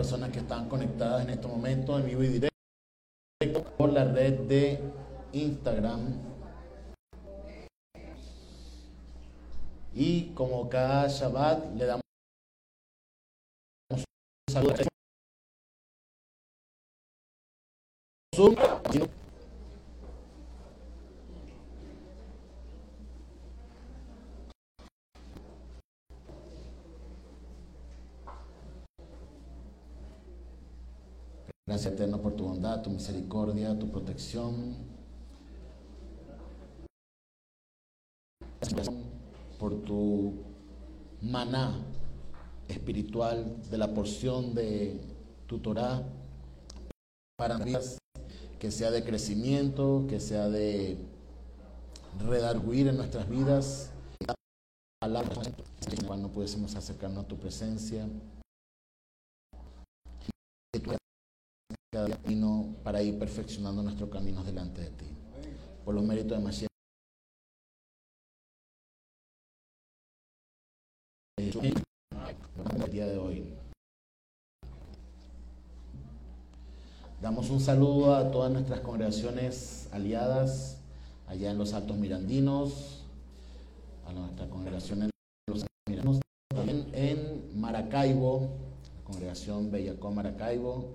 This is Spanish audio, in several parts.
personas que están conectadas en este momento en vivo y directo por la red de Instagram. Y como cada Shabbat le damos un saludo. Gracias eterno por tu bondad, tu misericordia, tu protección. Gracias por tu maná espiritual de la porción de tu Torah para que sea de crecimiento, que sea de redarguir en nuestras vidas, cual no pudiésemos acercarnos a tu presencia. Que tú camino para ir perfeccionando nuestros caminos delante de ti. Por los méritos de Mashiach. El día de hoy. Damos un saludo a todas nuestras congregaciones aliadas allá en los Altos Mirandinos, a nuestra congregación en los Altos Mirandinos, también en Maracaibo, la congregación Bellacó Maracaibo,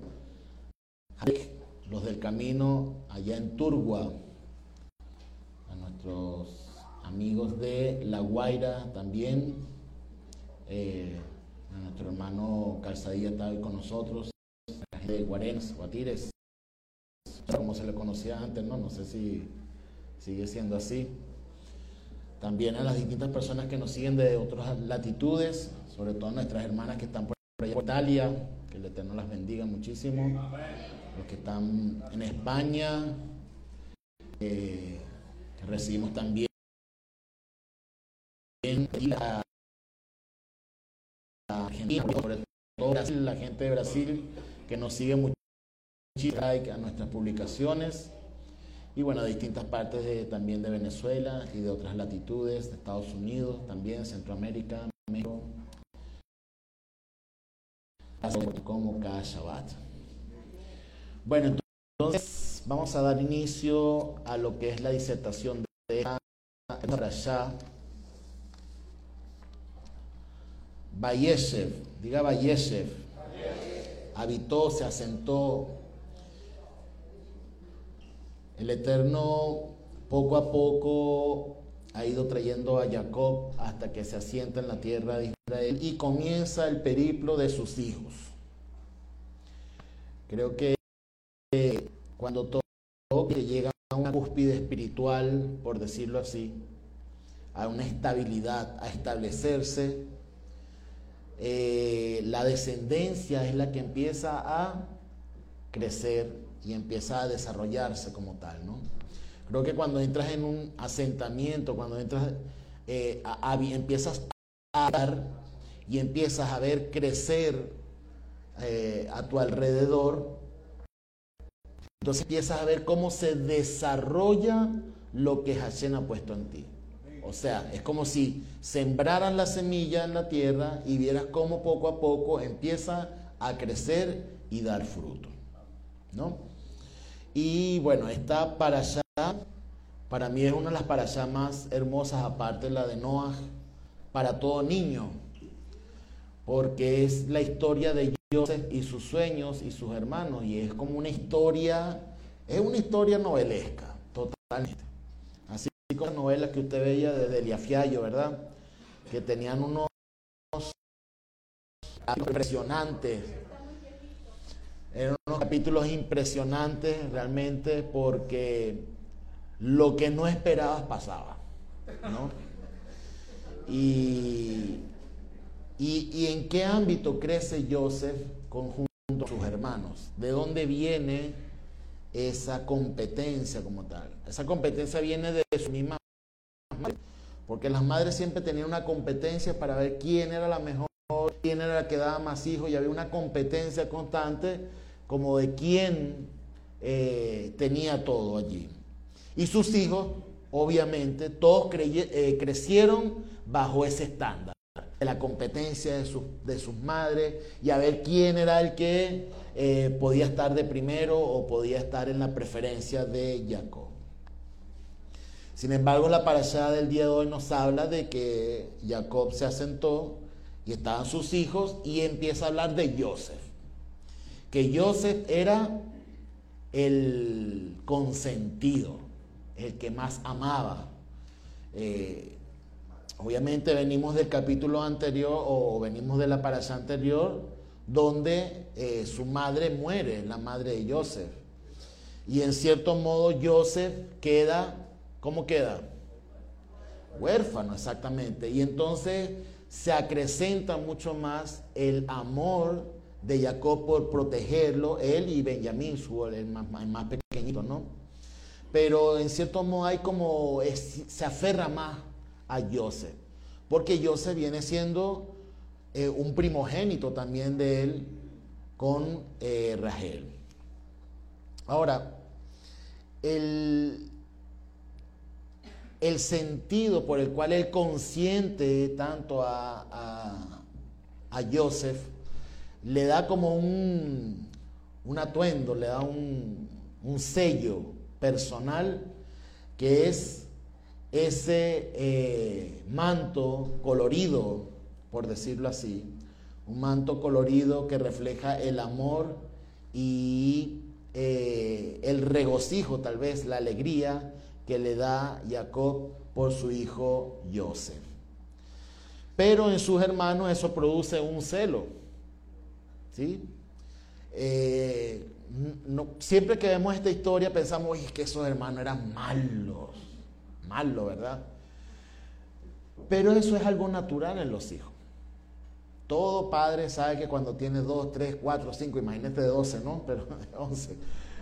los del camino allá en Turgua, a nuestros amigos de La Guaira también, eh, a nuestro hermano Calzadilla está hoy con nosotros, la gente de Guarenas, Guatires, como se le conocía antes, ¿no? No sé si sigue siendo así. También a las distintas personas que nos siguen de otras latitudes, sobre todo nuestras hermanas que están por allá por Italia, que el Eterno las bendiga muchísimo los que están en España, eh, recibimos también Argentina, sobre todo la gente de Brasil que nos sigue mucho like a nuestras publicaciones y bueno, de distintas partes de, también de Venezuela y de otras latitudes, de Estados Unidos, también Centroamérica, México, como cada Shabbat. Bueno, entonces vamos a dar inicio a lo que es la disertación de Rasha Bayeshev, diga Bayeshev, habitó, se asentó. El Eterno poco a poco ha ido trayendo a Jacob hasta que se asienta en la tierra de Israel y comienza el periplo de sus hijos. Creo que cuando todo llega a una cúspide espiritual, por decirlo así, a una estabilidad, a establecerse, eh, la descendencia es la que empieza a crecer y empieza a desarrollarse como tal, ¿no? Creo que cuando entras en un asentamiento, cuando entras, eh, empiezas a dar y empiezas a ver crecer eh, a tu alrededor, entonces empiezas a ver cómo se desarrolla lo que Hashem ha puesto en ti. O sea, es como si sembraran la semilla en la tierra y vieras cómo poco a poco empieza a crecer y dar fruto. ¿No? Y bueno, esta para allá, para mí es una de las para más hermosas, aparte la de Noah, para todo niño, porque es la historia de y sus sueños y sus hermanos. Y es como una historia, es una historia novelesca, totalmente. Las novelas que usted veía de Delia Fiallo, ¿verdad? Que tenían unos impresionantes. Eran unos capítulos impresionantes realmente porque lo que no esperabas pasaba. ¿no? Y ¿Y, en qué ámbito crece Joseph conjunto a sus hermanos? ¿De dónde viene esa competencia como tal? Esa competencia viene de su misma madre, porque las madres siempre tenían una competencia para ver quién era la mejor, quién era la que daba más hijos, y había una competencia constante como de quién eh, tenía todo allí. Y sus hijos obviamente, todos eh, crecieron bajo ese estándar, de la competencia de, de, sus madres y a ver quién era el que eh, podía estar de primero o podía estar en la preferencia de Jacob. Sin embargo, la parashá del día de hoy nos habla de que Jacob se asentó y estaban sus hijos y empieza a hablar de Joseph. Que Joseph era el consentido, el que más amaba. Eh, obviamente venimos del capítulo anterior o venimos de la parasha anterior donde eh, su madre muere, la madre de Joseph. Y en cierto modo Joseph queda, ¿cómo queda? Huérfano, exactamente. Y entonces se acrecenta mucho más el amor de Jacob por protegerlo, él y Benjamín, su, el más, más pequeñito, ¿no? Pero en cierto modo hay como, se aferra más a Joseph, porque Joseph viene siendo eh, un primogénito también de él con eh. Ahora, el, el sentido por el cual él consiente tanto a, a, Joseph le da como un, un atuendo, le da un, un, sello personal que es ese eh, manto colorido, por decirlo así, un manto colorido que refleja el amor y eh, el regocijo, tal vez la alegría que le da Jacob por su hijo Joseph. Pero en sus hermanos eso produce un celo. ¿sí? Eh, siempre que vemos esta historia pensamos que esos hermanos eran malos, malos, ¿verdad? Pero eso es algo natural en los hijos. Todo padre sabe que cuando tiene dos, tres, cuatro, cinco, imagínate de 12, ¿no? Pero 11.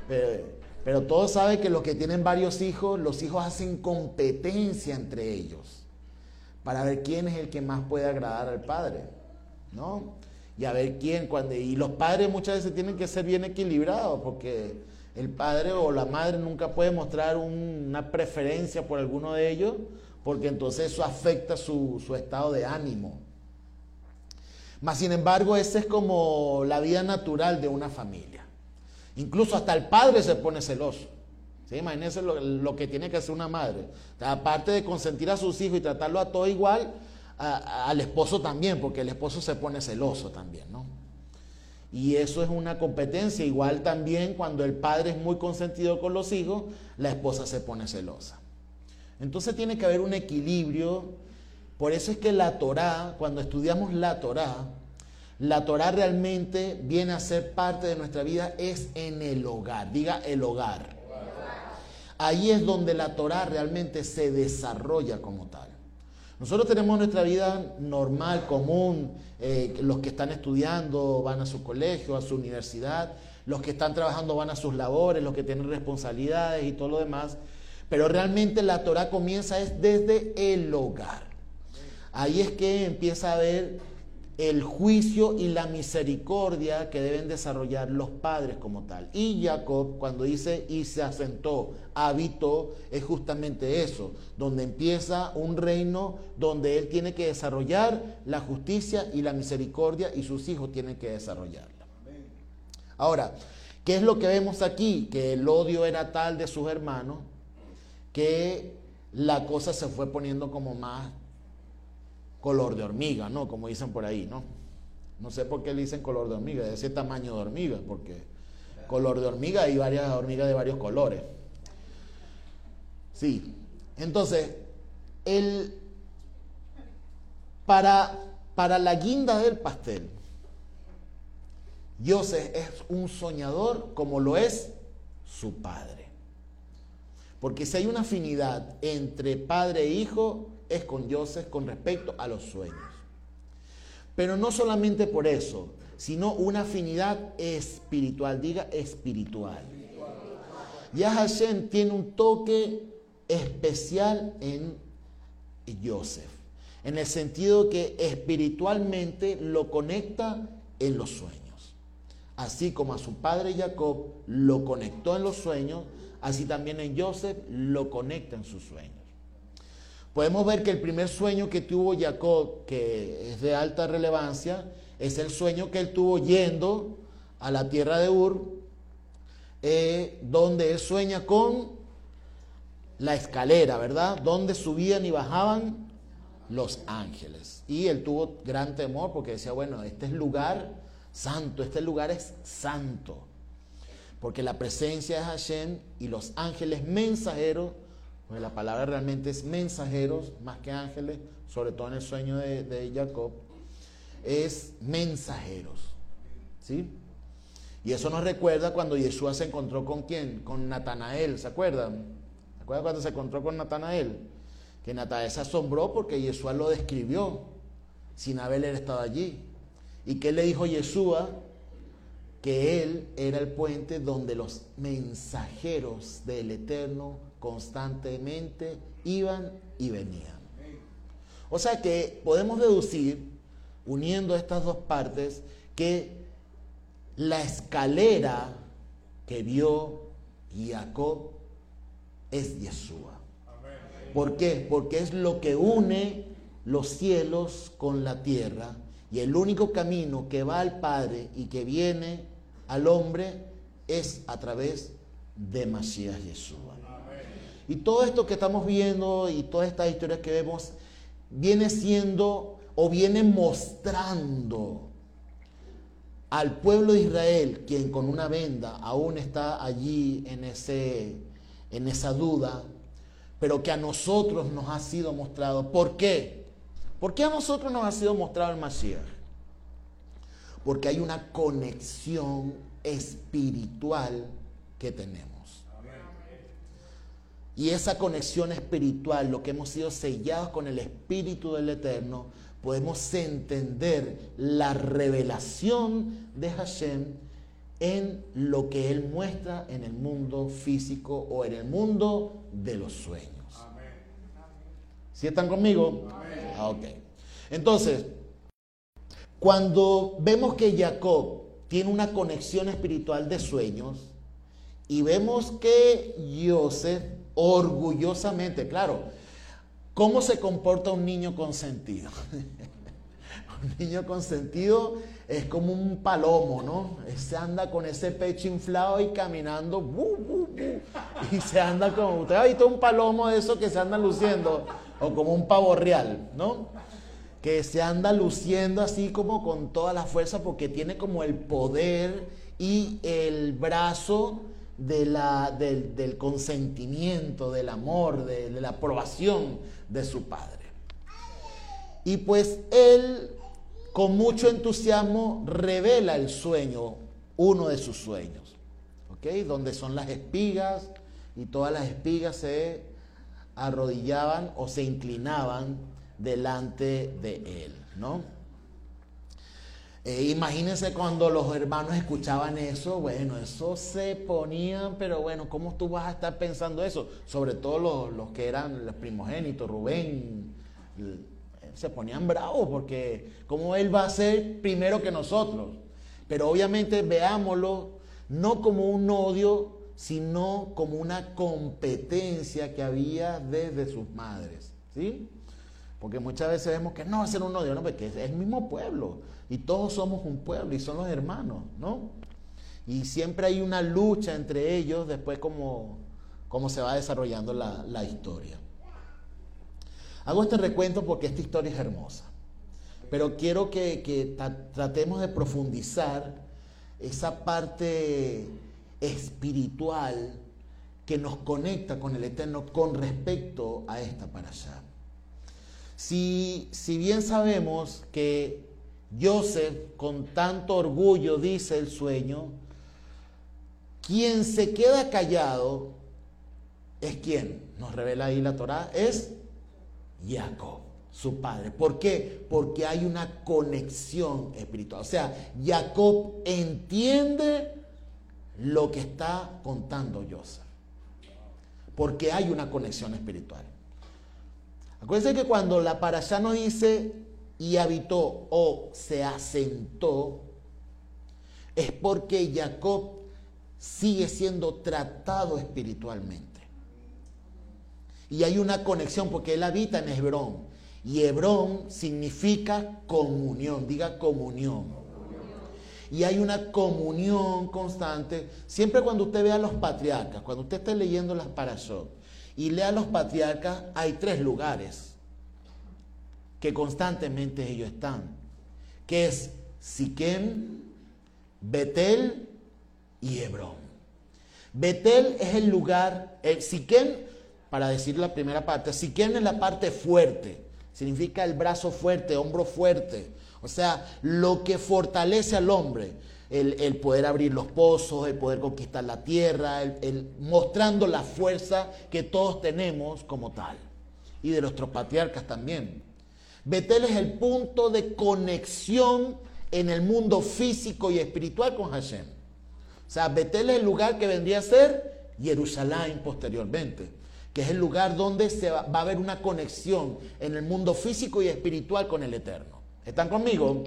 Pero todos saben que los que tienen varios hijos, los hijos hacen competencia entre ellos para ver quién es el que más puede agradar al padre, ¿no? Y a ver quién, cuando... Y los padres muchas veces tienen que ser bien equilibrados porque el padre o la madre nunca puede mostrar una preferencia por alguno de ellos porque entonces eso afecta su, su estado de ánimo. Mas, sin embargo, esa es como la vida natural de una familia. Incluso hasta el padre se pone celoso. ¿Sí? Imagínense lo, que tiene que hacer una madre. aparte de consentir a sus hijos y tratarlo a todo igual, al esposo también, porque el esposo se pone celoso también, ¿no? Y eso es una competencia. Igual también cuando el padre es muy consentido con los hijos, la esposa se pone celosa. Entonces tiene que haber un equilibrio. Por eso es que la Torá, cuando estudiamos la Torá, la Torah realmente viene a ser parte de nuestra vida es en el hogar. Diga el hogar. Ahí es donde la Torah realmente se desarrolla como tal. Nosotros tenemos nuestra vida normal, común, eh, los que están estudiando van a su colegio, a su universidad, los que están trabajando van a sus labores, los que tienen responsabilidades y todo lo demás. Pero realmente la Torah comienza es desde el hogar. Ahí es que empieza a haber el juicio y la misericordia que deben desarrollar los padres como tal. Y Jacob, cuando dice y se asentó, habitó, es justamente eso, donde empieza un reino donde él tiene que desarrollar la justicia y la misericordia y sus hijos tienen que desarrollarla. Ahora, ¿qué es lo que vemos aquí? Que el odio era tal de sus hermanos que la cosa se fue poniendo como más color de hormiga, ¿no? Como dicen por ahí, ¿no? No sé por qué le dicen color de hormiga, de ese tamaño de hormiga, porque color de hormiga hay varias hormigas de varios colores. Sí, entonces, el, para, para la guinda del pastel, Joseph es un soñador como lo es su padre. Porque si hay una afinidad entre padre e hijo, es con Joseph con respecto a los sueños. Pero no solamente por eso, sino una afinidad espiritual, diga espiritual. Ya Hashem tiene un toque especial en Joseph, en el sentido que espiritualmente lo conecta en los sueños. Así como a su padre Jacob lo conectó en los sueños, así también en Joseph lo conecta en sus sueños. Podemos ver que el primer sueño que tuvo Jacob, que es de alta relevancia, es el sueño que él tuvo yendo a la tierra de Ur, eh, donde él sueña con la escalera, ¿verdad? Donde subían y bajaban los ángeles. Y él tuvo gran temor porque decía, bueno, este es lugar santo, este lugar es santo. Porque la presencia de Hashem y los ángeles mensajeros, la palabra realmente es mensajeros más que ángeles, sobre todo en el sueño de, de Jacob, es mensajeros. ¿Sí? Y eso nos recuerda cuando Yeshua se encontró con quién? Con Natanael, ¿se acuerdan? ¿Se acuerdan cuando se encontró con Natanael? Que Natanael se asombró porque Yeshua lo describió sin haber estado allí. ¿Y qué le dijo Yeshua? Que él era el puente donde los mensajeros del Eterno constantemente iban y venían. O sea que podemos deducir, uniendo estas dos partes, que la escalera que vio Jacob es Yeshua. ¿Por qué? Porque es lo que une los cielos con la tierra y el único camino que va al Padre y que viene al hombre es a través de Masías Yeshua. Y todo esto que estamos viendo y todas estas historias que vemos viene siendo o viene mostrando al pueblo de Israel, quien con una venda aún está allí en, ese, en esa duda, pero que a nosotros nos ha sido mostrado. ¿Por qué? ¿Por qué a nosotros nos ha sido mostrado el Mashiach? Porque hay una conexión espiritual que tenemos. Y esa conexión espiritual, lo que hemos sido sellados con el Espíritu del Eterno, podemos entender la revelación de Hashem en lo que Él muestra en el mundo físico o en el mundo de los sueños. ¿Sí están conmigo? Ah, ok. Entonces, cuando vemos que Jacob tiene una conexión espiritual de sueños y vemos que Joseph orgullosamente, claro, ¿Cómo se comporta un niño consentido? un niño consentido es como un palomo, ¿no? Se anda con ese pecho inflado y caminando, y se anda como, usted ha visto un palomo de eso que se anda luciendo, o como un pavo real, ¿no? Que se anda luciendo así como con toda la fuerza porque tiene como el poder y el brazo de la, del, consentimiento, del amor, de, la aprobación de su padre. Y pues él, con mucho entusiasmo, revela el sueño, uno de sus sueños. Donde son las espigas y todas las espigas se arrodillaban o se inclinaban delante de él, ¿no? Eh, imagínense cuando los hermanos escuchaban eso, bueno, eso se ponían, pero bueno, ¿cómo tú vas a estar pensando eso? Sobre todo los, que eran los primogénitos, Rubén, se ponían bravos porque ¿cómo él va a ser primero que nosotros? Pero obviamente veámoslo no como un odio, sino como una competencia que había desde sus madres, ¿sí? Porque muchas veces vemos que no va a ser un odio, no, porque es el mismo pueblo. Y todos somos un pueblo y son los hermanos, ¿no? Y siempre hay una lucha entre ellos después como, como se va desarrollando la, historia. Hago este recuento porque esta historia es hermosa. Pero quiero que, que tratemos de profundizar esa parte espiritual que nos conecta con el Eterno con respecto a esta para allá. Si, si bien sabemos que Joseph con tanto orgullo dice el sueño, quien se queda callado es quien, nos revela ahí la Torá, es Jacob, su padre. ¿Por qué? Porque hay una conexión espiritual. O sea, Jacob entiende lo que está contando Joseph. Porque hay una conexión espiritual. Acuérdense que cuando la parasha nos dice y habitó o se asentó, es porque Jacob sigue siendo tratado espiritualmente. Y hay una conexión porque él habita en Hebrón. Y Hebrón significa comunión, diga comunión. Y hay una comunión constante. Siempre cuando usted vea a los patriarcas, cuando usted esté leyendo las parashot y lea a los patriarcas, hay tres lugares que constantemente ellos están. Que es Siquem, Betel y Hebrón. Betel es el lugar, el Siquem, para decir la primera parte, Siquem es la parte fuerte, significa el brazo fuerte, hombro fuerte, o sea, lo que fortalece al hombre, el, poder abrir los pozos, el poder conquistar la tierra, el, mostrando la fuerza que todos tenemos como tal, y de nuestros patriarcas también. Betel es el punto de conexión en el mundo físico y espiritual con Hashem. O sea, Betel es el lugar que vendría a ser Jerusalén posteriormente, que es el lugar donde se va, a haber una conexión en el mundo físico y espiritual con el Eterno. ¿Están conmigo?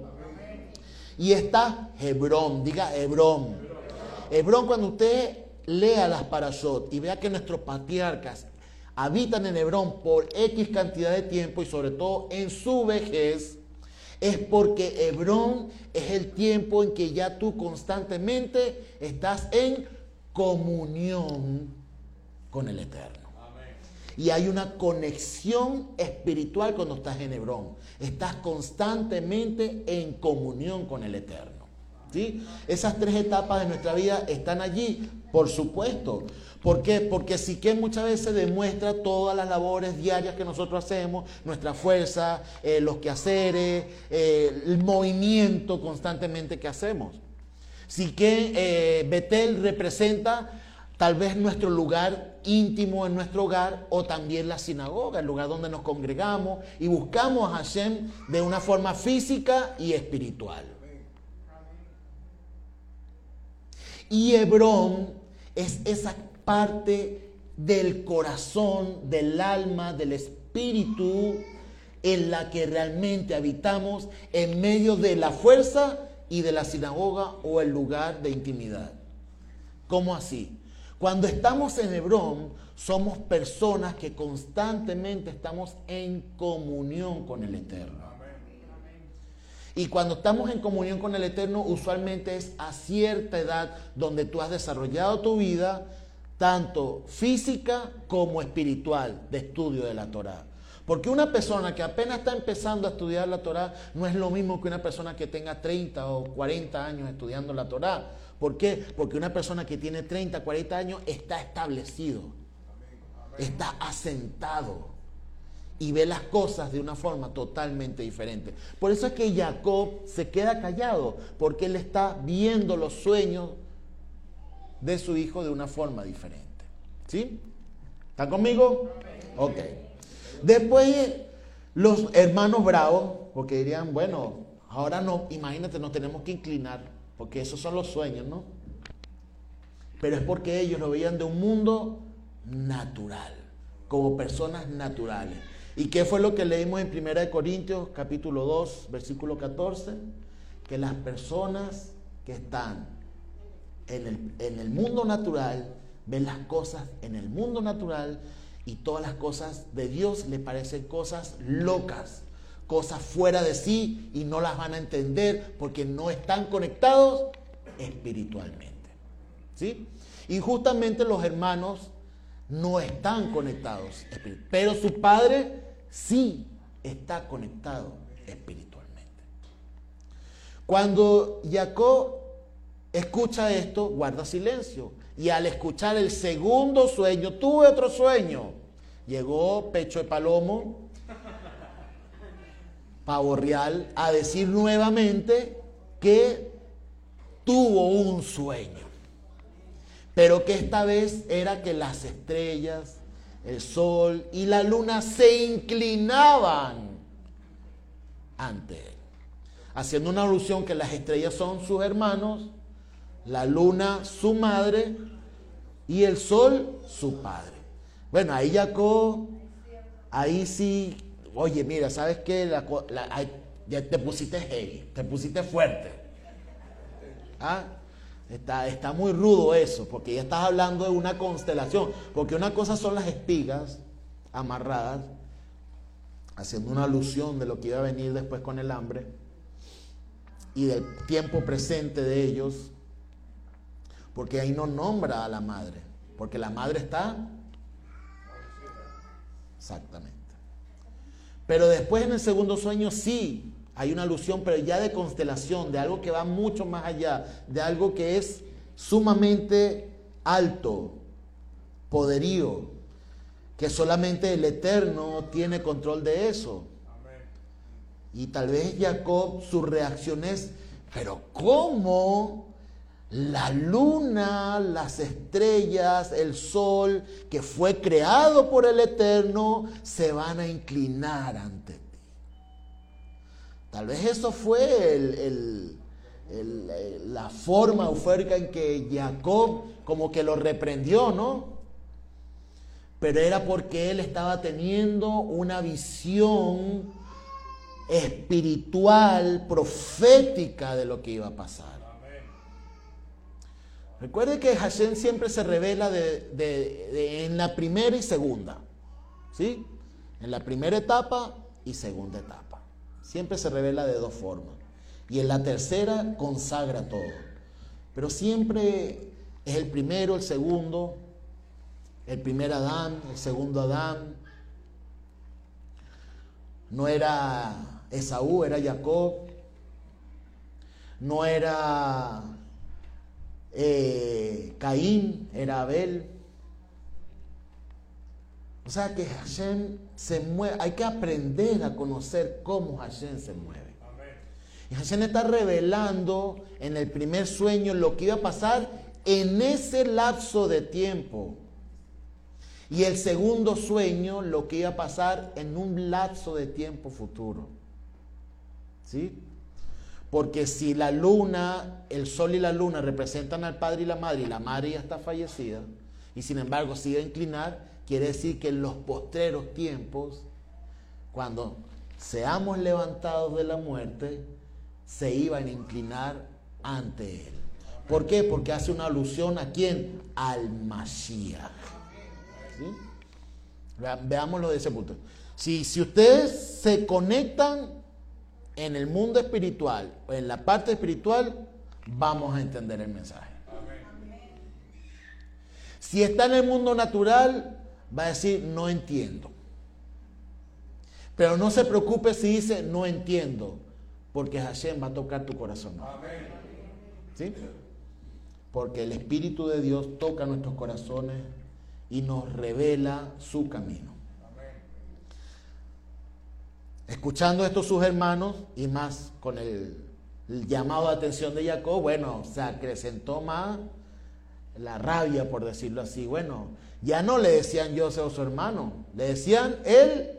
Y está Hebrón, diga Hebrón. Hebrón, cuando usted lea las parashot y vea que nuestros patriarcas habitan en Hebrón por X cantidad de tiempo y sobre todo en su vejez, es porque Hebrón es el tiempo en que ya tú constantemente estás en comunión con el Eterno. Y hay una conexión espiritual cuando estás en Hebrón. Estás constantemente en comunión con el Eterno. ¿Sí? Esas tres etapas de nuestra vida están allí, por supuesto. ¿Por qué? Porque sí que muchas veces demuestra todas las labores diarias que nosotros hacemos, nuestra fuerza, eh, los quehaceres, eh, el movimiento constantemente que hacemos. Sí que eh, Betel representa tal vez nuestro lugar íntimo en nuestro hogar o también la sinagoga, el lugar donde nos congregamos y buscamos a Hashem de una forma física y espiritual. Y Hebrón es esa parte del corazón, del alma, del espíritu en la que realmente habitamos en medio de la fuerza y de la sinagoga o el lugar de intimidad. ¿Cómo así? Cuando estamos en Hebrón, somos personas que constantemente estamos en comunión con el Eterno. Y cuando estamos en comunión con el Eterno, usualmente es a cierta edad donde tú has desarrollado tu vida tanto física como espiritual, de estudio de la Torah. Porque una persona que apenas está empezando a estudiar la Torah no es lo mismo que una persona que tenga 30 o 40 años estudiando la Torah. ¿Por qué? Porque una persona que tiene 30, 40 años está establecido, está asentado y ve las cosas de una forma totalmente diferente. Por eso es que Jacob se queda callado, porque él está viendo los sueños de su hijo de una forma diferente. ¿Sí? ¿Están conmigo? Ok. Después los hermanos bravos, porque dirían, bueno, ahora no, imagínate, nos tenemos que inclinar, porque esos son los sueños, ¿no? Pero es porque ellos lo veían de un mundo natural, como personas naturales. ¿Y qué fue lo que leímos en 1 Corintios capítulo 2, versículo 14? Que las personas que están en el, mundo natural, ven las cosas en el mundo natural y todas las cosas de Dios le parecen cosas locas, cosas fuera de sí y no las van a entender porque no están conectados espiritualmente. ¿Sí? Y justamente los hermanos no están conectados, pero su padre sí está conectado espiritualmente. Cuando Jacob escucha esto, guarda silencio. Y al escuchar el segundo sueño, tuve otro sueño. Llegó Pecho de Palomo, Pavo Real, a decir nuevamente que tuvo un sueño. Pero que esta vez era que las estrellas, el sol y la luna se inclinaban ante él. Haciendo una alusión que las estrellas son sus hermanos la luna su madre y el sol su padre. Bueno, ahí Jacob, ahí sí, oye, mira, ¿sabes qué? ya te pusiste heavy, te pusiste fuerte. ¿Ah? Está, está muy rudo eso, porque ya estás hablando de una constelación, porque una cosa son las espigas, amarradas, haciendo una alusión de lo que iba a venir después con el hambre y del tiempo presente de ellos, porque ahí no nombra a la madre, porque la madre está exactamente. Pero después en el segundo sueño sí hay una alusión, pero ya de constelación, de algo que va mucho más allá, de algo que es sumamente alto, poderío, que solamente el Eterno tiene control de eso. Y tal vez Jacob, su reacción es, pero ¿cómo? La luna, las estrellas, el sol, que fue creado por el Eterno, se van a inclinar ante ti. Tal vez eso fue la forma eufórica en que Jacob como que lo reprendió, ¿no? Pero era porque él estaba teniendo una visión espiritual, profética de lo que iba a pasar. Recuerde que Hashem siempre se revela en la primera y segunda. ¿Sí? En la primera etapa y segunda etapa. Siempre se revela de dos formas. Y en la tercera consagra todo. Pero siempre es el primero, el segundo, el primer Adán, el segundo Adán. No era Esaú era Jacob, no era eh, Caín, era Abel. O sea que Hashem se mueve, hay que aprender a conocer cómo Hashem se mueve. Y Hashem está revelando en el primer sueño lo que iba a pasar en ese lapso de tiempo. Y el segundo sueño lo que iba a pasar en un lapso de tiempo futuro. ¿Sí? Porque si la luna, el sol y la luna representan al padre y la madre, y la madre ya está fallecida, y sin embargo sigue a inclinar, quiere decir que en los postreros tiempos, cuando seamos levantados de la muerte, se iban a inclinar ante él. ¿Por qué? Porque hace una alusión a quién? Al Mashiach. Veámoslo de ese punto. Si, si ustedes se conectan en el mundo espiritual, en la parte espiritual, vamos a entender el mensaje. Si está en el mundo natural, va a decir, no entiendo. Pero no se preocupe si dice, no entiendo, porque Hashem va a tocar tu corazón. ¿Sí? Porque el Espíritu de Dios toca nuestros corazones y nos revela su camino. Escuchando esto sus hermanos y más con el, llamado de atención de Jacob, bueno, se acrecentó más la rabia, por decirlo así. Bueno, ya no le decían José o su hermano, le decían el,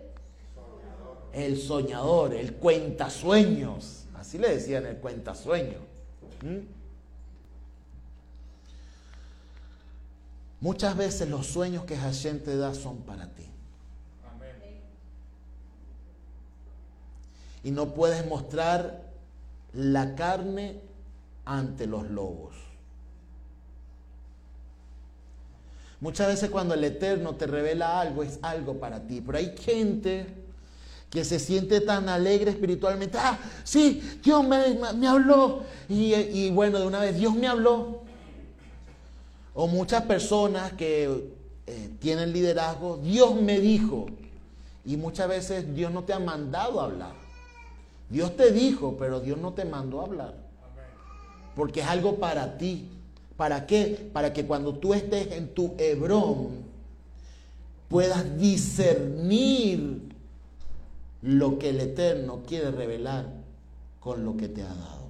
el soñador, el cuentasueños. Así le decían el cuentasueño. ¿Mm? Muchas veces los sueños que Hashem te da son para ti. y no puedes mostrar la carne ante los lobos. Muchas veces cuando el Eterno te revela algo, es algo para ti. Pero hay gente que se siente tan alegre espiritualmente. Ah, sí, Dios me, habló. Y, bueno, de una vez, Dios me habló. O muchas personas que eh, tienen liderazgo, Dios me dijo. Y muchas veces Dios no te ha mandado a hablar. Dios te dijo, pero Dios no te mandó a hablar. Porque es algo para ti. ¿Para qué? Para que cuando tú estés en tu Hebrón puedas discernir lo que el Eterno quiere revelar con lo que te ha dado.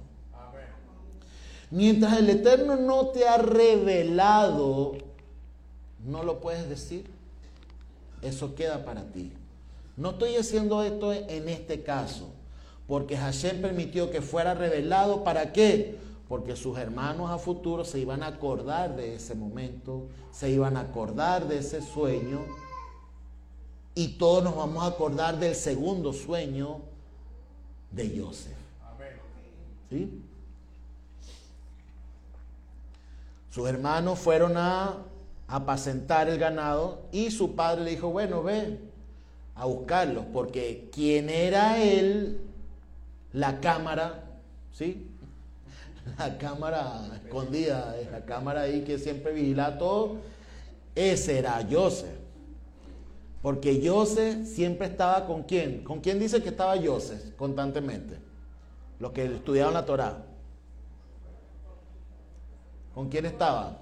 Mientras el Eterno no te ha revelado, no lo puedes decir. Eso queda para ti. No estoy haciendo esto en este caso porque Hashem permitió que fuera revelado. ¿Para qué? Porque sus hermanos a futuro se iban a acordar de ese momento, se iban a acordar de ese sueño y todos nos vamos a acordar del segundo sueño de Joseph. ¿Sí? Sus hermanos fueron a apacentar el ganado y su padre le dijo, bueno, ve, a buscarlos, porque quién era él, la cámara, ¿sí? La cámara escondida, la cámara ahí que siempre vigila todo, ese era Joseph. Porque Joseph siempre estaba con quién. ¿Con quién dice que estaba Joseph constantemente? Los que estudiaban la Torá. ¿Con quién estaba?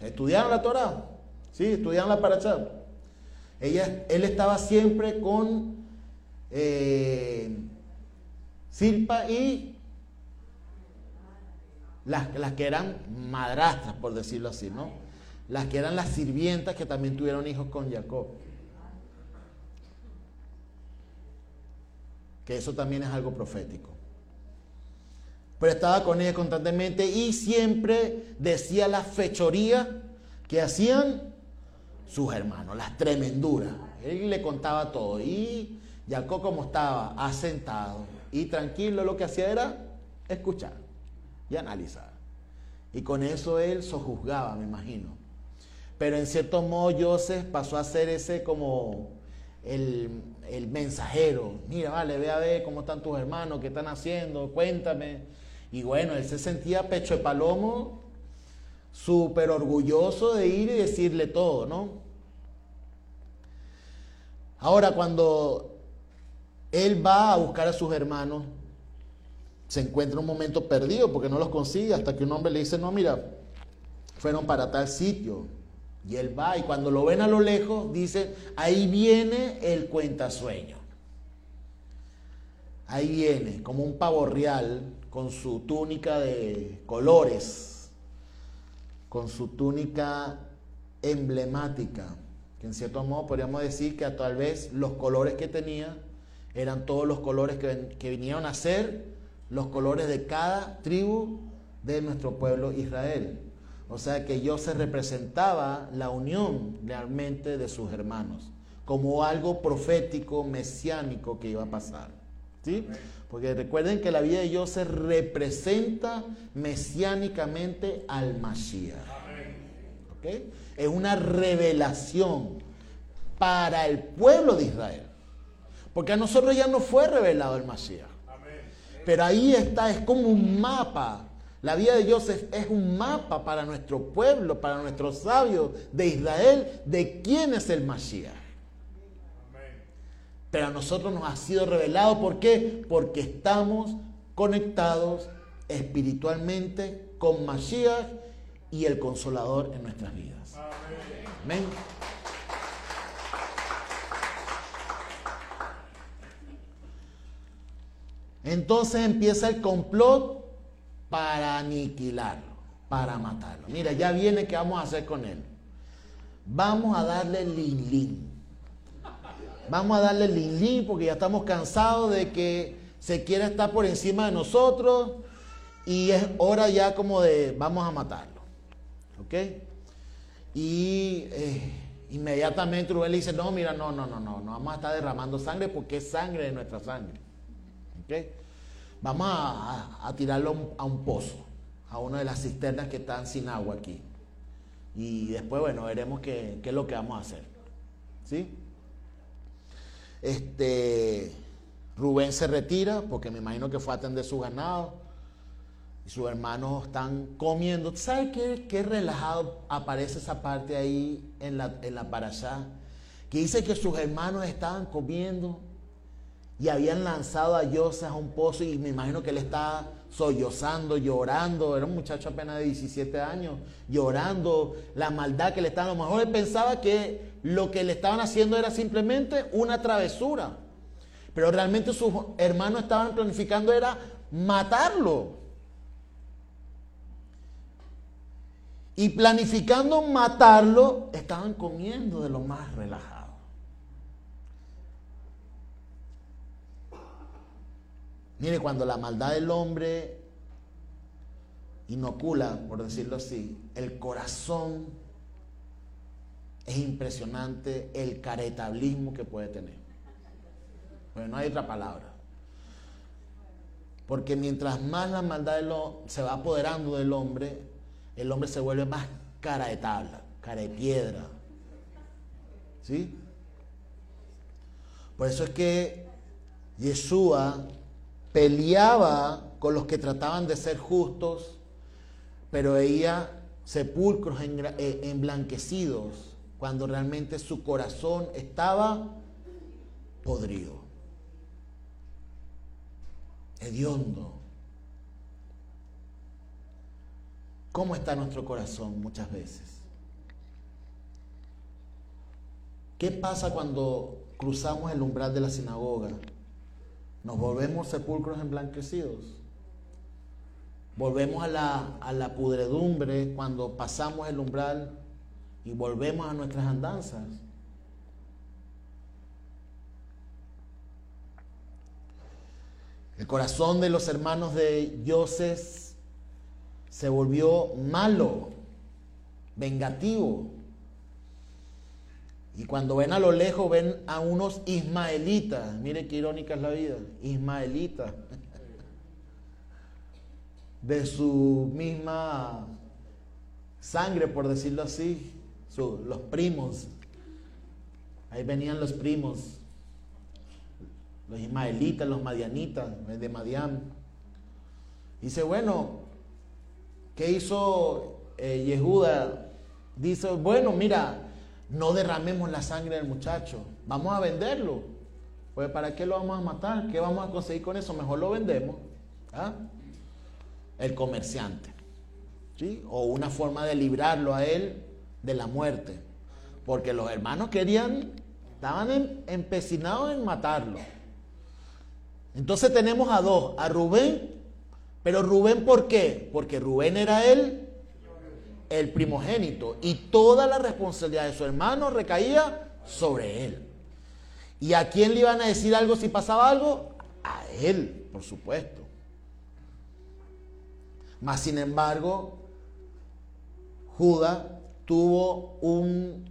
¿Estudiaron la Torah? Sí, estudiaron la Parashá. Ella, él estaba siempre con eh, Silpa y las, las, que eran madrastras, por decirlo así, ¿no? Las que eran las sirvientas que también tuvieron hijos con Jacob. Que eso también es algo profético pero estaba con ella constantemente y siempre decía la fechoría que hacían sus hermanos, las tremenduras. Él le contaba todo y Jacob como estaba asentado y tranquilo, lo que hacía era escuchar y analizar. Y con eso él sojuzgaba, me imagino. Pero en cierto modo Joseph pasó a ser ese como el, el mensajero. Mira, vale, ve a ver cómo están tus hermanos, qué están haciendo, cuéntame. Y bueno, él se sentía pecho de palomo, súper orgulloso de ir y decirle todo, ¿no? Ahora, cuando él va a buscar a sus hermanos, se encuentra un momento perdido porque no los consigue hasta que un hombre le dice, no, mira, fueron para tal sitio. Y él va y cuando lo ven a lo lejos, dice, ahí viene el cuentasueño. Ahí viene, como un pavo real, con su túnica de colores, con su túnica emblemática, que en cierto modo podríamos decir que tal vez los colores que tenía eran todos los colores que, que vinieron a ser los colores de cada tribu de nuestro pueblo Israel. O sea que yo se representaba la unión realmente de sus hermanos, como algo profético, mesiánico que iba a pasar. ¿Sí? Porque recuerden que la vida de se representa mesiánicamente al Mashiach. ¿Okay? Es una revelación para el pueblo de Israel. Porque a nosotros ya no fue revelado el Mashiach. Pero ahí está, es como un mapa. La vida de Joseph es un mapa para nuestro pueblo, para nuestros sabios de Israel, de quién es el Mashiach. Pero a nosotros nos ha sido revelado. ¿Por qué? Porque estamos conectados espiritualmente con Mashiach y el Consolador en nuestras vidas. Amén. Entonces empieza el complot para aniquilarlo, para matarlo. Mira, ya viene qué vamos a hacer con él. Vamos a darle lin lin. Vamos a darle el lin porque ya estamos cansados de que se quiera estar por encima de nosotros y es hora ya como de vamos a matarlo. ¿Ok? Y eh, inmediatamente Rubén le dice, no, mira, no, no, no, no, no vamos a estar derramando sangre porque es sangre de nuestra sangre. Vamos a, tirarlo a un pozo, a una de las cisternas que están sin agua aquí. Y después, bueno, veremos qué, es lo que vamos a hacer. ¿Sí? Este, Rubén se retira porque me imagino que fue a atender su ganado. Y sus hermanos están comiendo. ¿Sabe qué, qué relajado aparece esa parte ahí en la, en la? Que dice que sus hermanos estaban comiendo y habían lanzado a José a un pozo y me imagino que él estaba sollozando, llorando, era un muchacho apenas de 17 años, llorando la maldad que le estaban, a lo mejor él pensaba que lo que le estaban haciendo era simplemente una travesura, pero realmente sus hermanos estaban planificando era matarlo. Y planificando matarlo, estaban comiendo de lo más relajado. Mire, cuando la maldad del hombre inocula, por decirlo así, el corazón es impresionante el caretablismo que puede tener. Bueno, no hay otra palabra. Porque mientras más la maldad se va apoderando del hombre, el hombre se vuelve más cara de tabla. cara de piedra. ¿Sí? Por eso es que Yeshua peleaba con los que trataban de ser justos, pero veía sepulcros eh, emblanquecidos cuando realmente su corazón estaba podrido, hediondo. ¿Cómo está nuestro corazón muchas veces? ¿Qué pasa cuando cruzamos el umbral de la sinagoga? ¿Nos volvemos sepulcros emblanquecidos? ¿Volvemos a la, a la pudredumbre cuando pasamos el umbral y volvemos a nuestras andanzas? El corazón de los hermanos de Joseph se volvió malo, vengativo. Y cuando ven a lo lejos, ven a unos ismaelitas. Mire qué irónica es la vida. Ismaelitas. De su misma sangre, por decirlo así. los primos. Ahí venían los primos. Los ismaelitas, los madianitas de Madián. Dice, bueno, ¿qué hizo eh, Yehuda? Dice, bueno, mira, no derramemos la sangre del muchacho, vamos a venderlo. Pues ¿para qué lo vamos a matar? ¿Qué vamos a conseguir con eso? Mejor lo vendemos. ¿ah? El comerciante. ¿sí? O una forma de librarlo a él de la muerte. Porque los hermanos querían, estaban em, empecinados en matarlo. Entonces tenemos a dos, a Rubén, pero Rubén ¿por qué? Porque Rubén era él el primogénito y toda la responsabilidad de su hermano recaía sobre él. ¿Y a quién le iban a decir algo si pasaba algo? A él, por supuesto. Mas, sin embargo, Judas tuvo un,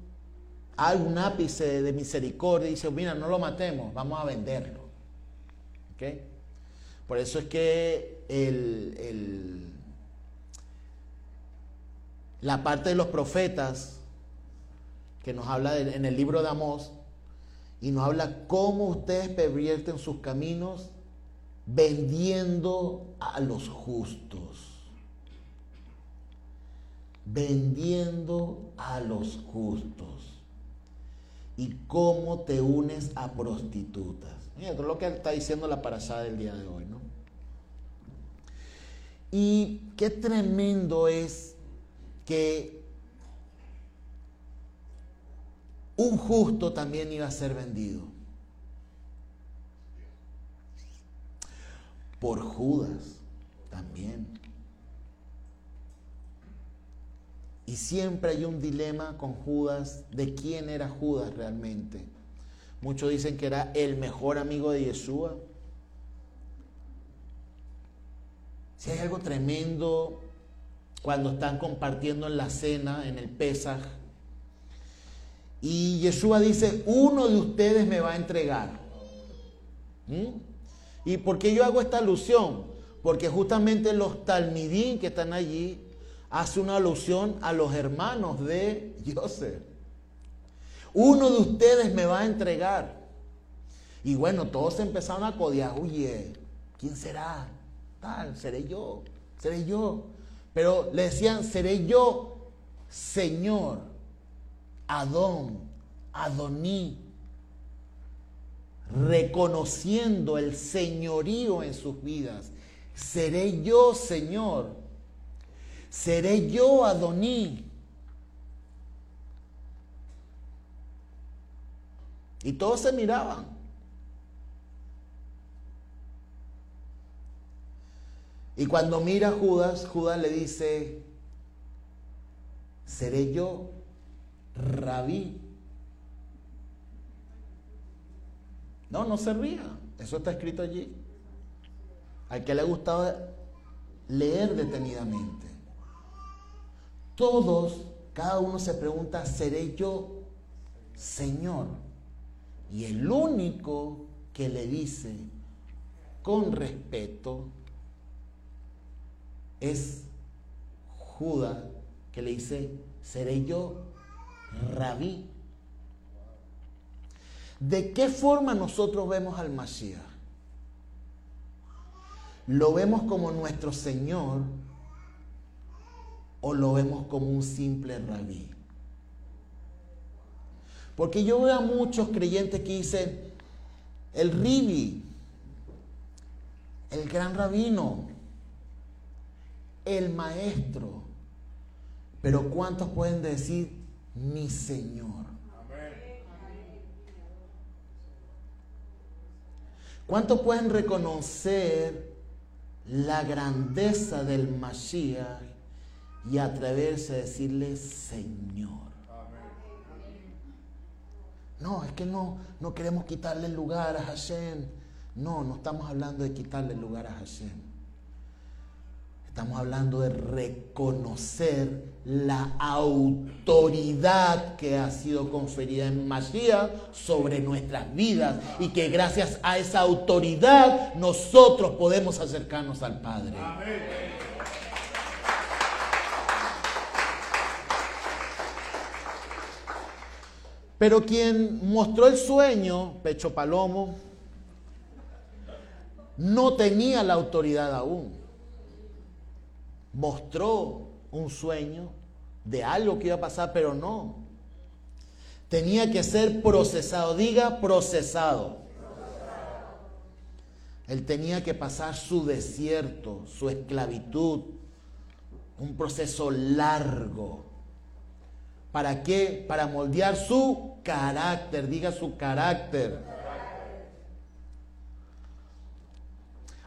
algún ápice de misericordia y dice, mira, no lo matemos, vamos a venderlo. Por eso es que el la parte de los profetas que nos habla en el libro de Amós y nos habla cómo ustedes pervierten sus caminos vendiendo a los justos. Vendiendo a los justos. Y cómo te unes a prostitutas. Mira, esto es lo que está diciendo la parasada del día de hoy, ¿no? Y qué tremendo es que un justo también iba a ser vendido. Por Judas también. Y siempre hay un dilema con Judas de quién era Judas realmente. Muchos dicen que era el mejor amigo de Yeshua. Si hay algo tremendo cuando están compartiendo en la cena, en el Pesaj. Y Yeshua dice, uno de ustedes me va a entregar. ¿Mm? ¿Y por qué yo hago esta alusión? Porque justamente los talmidín que están allí hace una alusión a los hermanos de Joseph. Uno de ustedes me va a entregar. Y bueno, todos empezaron a codiar, oye, ¿quién será? Tal, seré yo, seré yo. Pero le decían, seré yo Señor, Adón, Adoní, reconociendo el señorío en sus vidas. Seré yo Señor, seré yo Adoní. Y todos se miraban. Y cuando mira a Judas, Judas le dice, ¿seré yo rabí? No, no se ría. Eso está escrito allí. Al que le ha gustado leer detenidamente. Todos, cada uno se pregunta, ¿seré yo Señor? Y el único que le dice con respeto, es Judas que le dice, seré yo rabí. ¿De qué forma nosotros vemos al Mashiach? ¿Lo vemos como nuestro Señor o lo vemos como un simple rabí? Porque yo veo a muchos creyentes que dicen, el ribi, el gran rabino, el maestro. Pero ¿cuántos pueden decir mi Señor? ¿Cuántos pueden reconocer la grandeza del Mashiach y atreverse a decirle Señor? No, es que no, no queremos quitarle lugar a Hashem. No, no estamos hablando de quitarle lugar a Hashem. Estamos hablando de reconocer la autoridad que ha sido conferida en Mashiach sobre nuestras vidas y que gracias a esa autoridad nosotros podemos acercarnos al Padre. Pero quien mostró el sueño, Pecho Palomo, no tenía la autoridad aún mostró un sueño de algo que iba a pasar, pero no. Tenía que ser procesado, diga procesado. Él tenía que pasar su desierto, su esclavitud, un proceso largo. ¿Para qué? Para moldear su carácter, diga su carácter.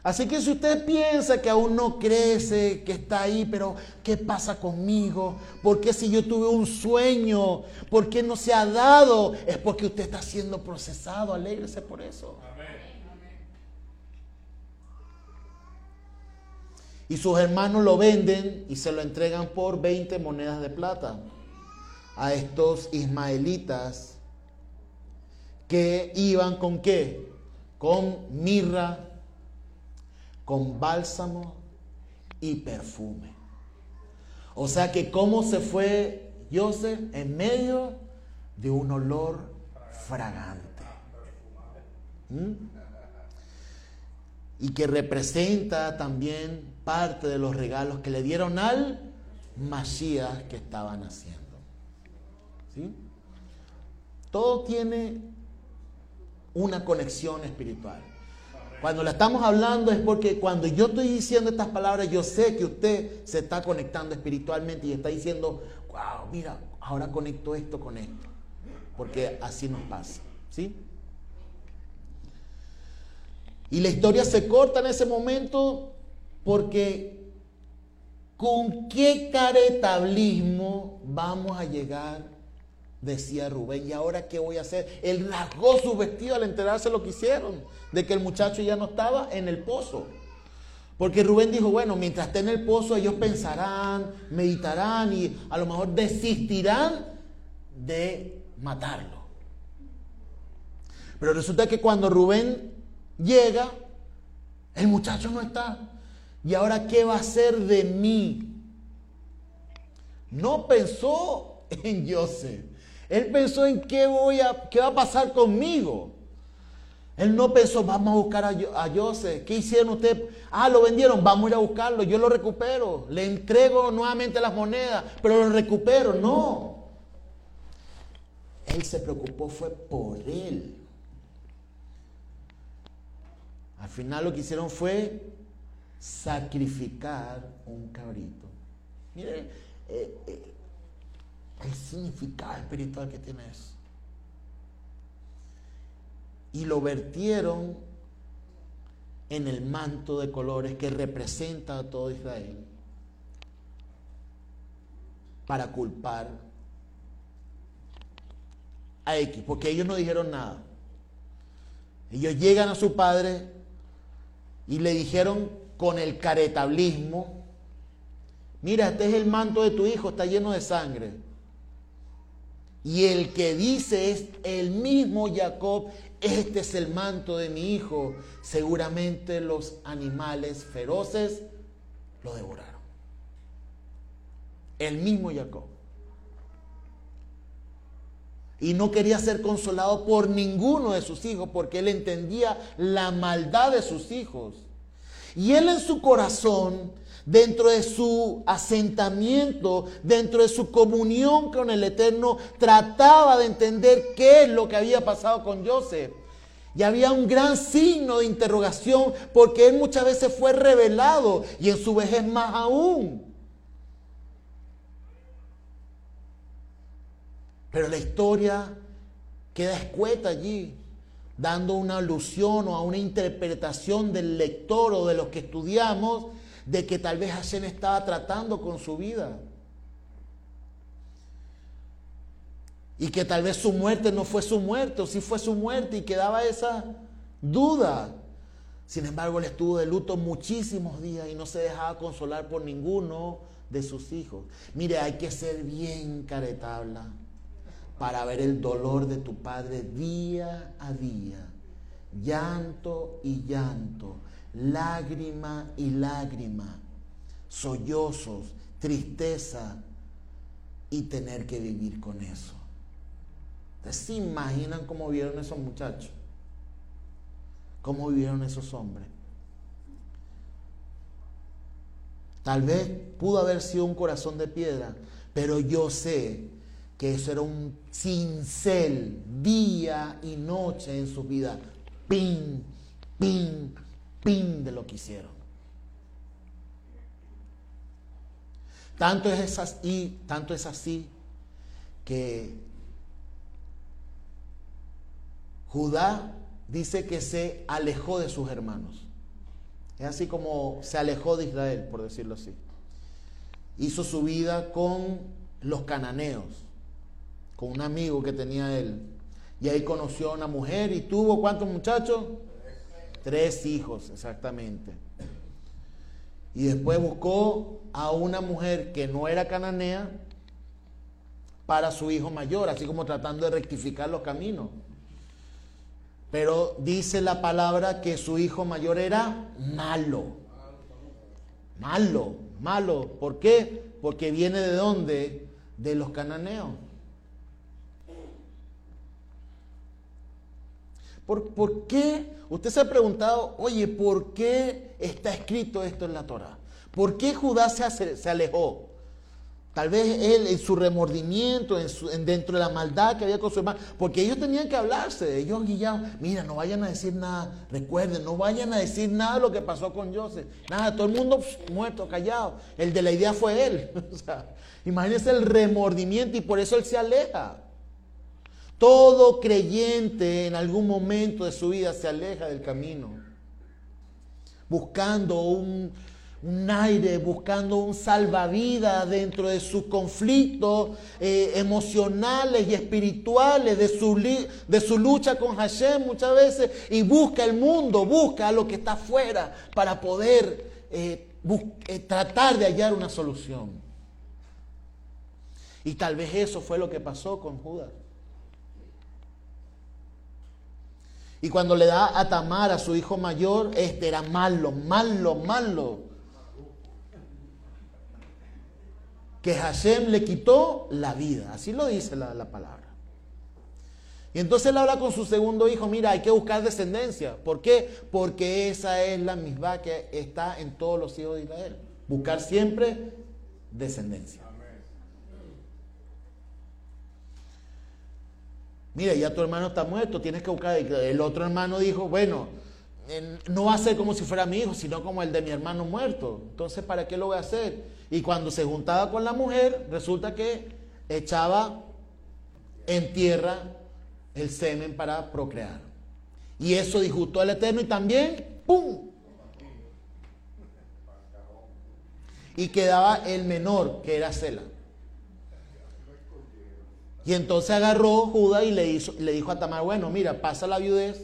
Así que si usted piensa que aún no crece, que está ahí, pero ¿qué pasa conmigo? ¿Por qué si yo tuve un sueño? ¿Por qué no se ha dado? Es porque usted está siendo procesado. Alégrese por eso. Y sus hermanos lo venden y se lo entregan por 20 monedas de plata a estos ismaelitas que iban con qué? Con mirra, con bálsamo y perfume. O sea que cómo se fue Joseph en medio de un olor fragante. ¿Mm? Y que representa también parte de los regalos que le dieron al Masías que estaban haciendo. ¿Sí? Todo tiene una conexión espiritual. Cuando la estamos hablando es porque cuando yo estoy diciendo estas palabras, yo sé que usted se está conectando espiritualmente y está diciendo, wow, mira, ahora conecto esto con esto. Porque así nos pasa. ¿Sí? Y la historia se corta en ese momento porque ¿con qué caretablismo vamos a llegar decía Rubén, ¿y ahora qué voy a hacer? Él rasgó su vestido al enterarse lo que hicieron, de que el muchacho ya no estaba en el pozo. Porque Rubén dijo, bueno, mientras esté en el pozo ellos pensarán, meditarán y a lo mejor desistirán de matarlo. Pero resulta que cuando Rubén llega, el muchacho no está. ¿Y ahora qué va a hacer de mí? No pensó en Joseph. Él pensó en qué, voy a, qué va a pasar conmigo. Él no pensó, vamos a buscar a, a Joseph. ¿Qué hicieron ustedes? Ah, lo vendieron, vamos a ir a buscarlo. Yo lo recupero. Le entrego nuevamente las monedas, pero lo recupero. No. Él se preocupó fue por él. Al final lo que hicieron fue sacrificar un cabrito. Mire, eh, eh, el significado espiritual que tiene eso. Y lo vertieron en el manto de colores que representa a todo Israel para culpar a X, porque ellos no dijeron nada. Ellos llegan a su padre y le dijeron con el caretablismo, mira, este es el manto de tu hijo, está lleno de sangre. Y el que dice es el mismo Jacob, este es el manto de mi hijo. Seguramente los animales feroces lo devoraron. El mismo Jacob. Y no quería ser consolado por ninguno de sus hijos porque él entendía la maldad de sus hijos. Y él en su corazón, dentro de su asentamiento, dentro de su comunión con el Eterno, trataba de entender qué es lo que había pasado con Joseph. Y había un gran signo de interrogación porque él muchas veces fue revelado y en su vejez más aún. Pero la historia queda escueta allí, dando una alusión o a una interpretación del lector o de los que estudiamos de que tal vez Hashem estaba tratando con su vida. Y que tal vez su muerte no fue su muerte, o sí fue su muerte, y quedaba esa duda. Sin embargo, él estuvo de luto muchísimos días y no se dejaba consolar por ninguno de sus hijos. Mire, hay que ser bien caretabla para ver el dolor de tu padre día a día. Llanto y llanto, lágrima y lágrima, sollozos, tristeza y tener que vivir con eso. ¿Ustedes se imaginan cómo vieron esos muchachos? ¿Cómo vivieron esos hombres? Tal vez pudo haber sido un corazón de piedra, pero yo sé que eso era un cincel día y noche en su vida. Pin, pin, de lo que hicieron. Tanto es así, tanto es así que Judá dice que se alejó de sus hermanos. Es así como se alejó de Israel, por decirlo así. Hizo su vida con los cananeos con un amigo que tenía él. Y ahí conoció a una mujer y tuvo cuántos muchachos? Tres hijos, exactamente. Y después buscó a una mujer que no era cananea para su hijo mayor, así como tratando de rectificar los caminos. Pero dice la palabra que su hijo mayor era malo. Malo, malo. ¿Por qué? Porque viene de dónde? De los cananeos. ¿Por, qué? Usted se ha preguntado, oye, ¿por qué está escrito esto en la Torah? ¿Por qué Judá se, se alejó? Tal vez él en su remordimiento, en dentro de la maldad que había con su hermano, porque ellos tenían que hablarse, ellos guiaban, mira, no vayan a decir nada, recuerden, no vayan a decir nada de lo que pasó con Joseph, nada, todo el mundo muerto, callado, el de la idea fue él, o imagínense el remordimiento y por eso él se aleja. Todo creyente en algún momento de su vida se aleja del camino, buscando un, aire, buscando un salvavidas dentro de sus conflictos eh, emocionales y espirituales, de su, de su lucha con Hashem muchas veces, y busca el mundo, busca lo que está afuera para poder eh, eh, tratar de hallar una solución. Y tal vez eso fue lo que pasó con Judas. Y cuando le da a Tamar a su hijo mayor, este era malo, malo, malo. Que Hashem le quitó la vida. Así lo dice la, palabra. Y entonces él habla con su segundo hijo, mira, hay que buscar descendencia. ¿Por qué? Porque esa es la misma que está en todos los hijos de Israel. Buscar siempre descendencia. Mira, ya tu hermano está muerto, tienes que buscar. El otro hermano dijo, bueno, no va a ser como si fuera mi hijo, sino como el de mi hermano muerto. Entonces, ¿para qué lo voy a hacer? Y cuando se juntaba con la mujer, resulta que echaba en tierra el semen para procrear. Y eso disgustó al Eterno y también, ¡pum! Y quedaba el menor, que era Sela. Y entonces agarró Judas y le, hizo, le dijo a Tamar, bueno, mira, pasa la viudez.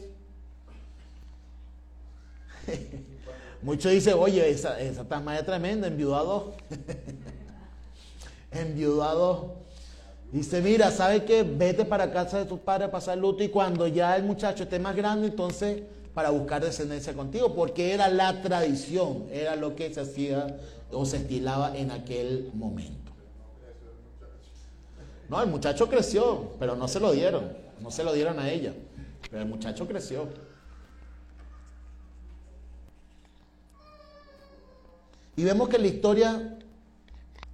Muchos dicen, oye, esa, esa es tremenda, enviudado. enviudado. Dice, mira, ¿sabes qué? Vete para casa de tus padres a pasar luto y cuando ya el muchacho esté más grande, entonces para buscar descendencia contigo, porque era la tradición, era lo que se hacía o se estilaba en aquel momento. No, el muchacho creció, pero no se lo dieron. No se lo dieron a ella. Pero el muchacho creció. Y vemos que la historia,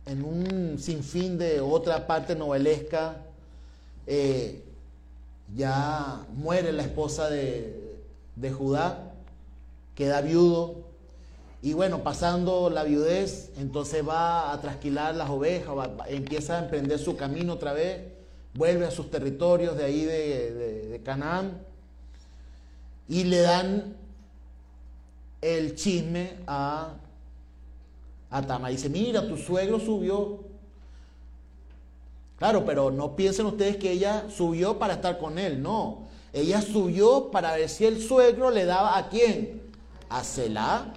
en un sinfín de otra parte novelesca, eh, ya muere la esposa de, de Judá, queda viudo, y bueno, pasando la viudez, entonces va a trasquilar las ovejas, empieza a emprender su camino otra vez, vuelve a sus territorios de ahí de, Canaán y le dan el chisme a, a Tama. Dice, mira, tu suegro subió. Claro, pero no piensen ustedes que ella subió para estar con él, no. Ella subió para ver si el suegro le daba a quién? A Selah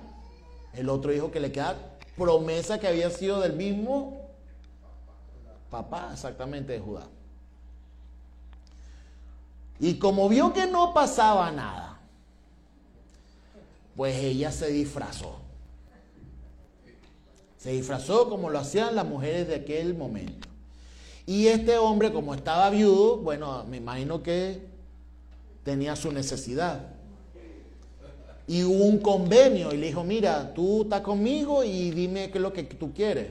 el otro hijo que le queda promesa que había sido del mismo papá, exactamente de Judá. Y como vio que no pasaba nada, pues ella se disfrazó. Se disfrazó como lo hacían las mujeres de aquel momento. Y este hombre, como estaba viudo, bueno, me imagino que tenía su necesidad y hubo un convenio y le dijo, mira, tú estás conmigo y dime qué es lo que tú quieres.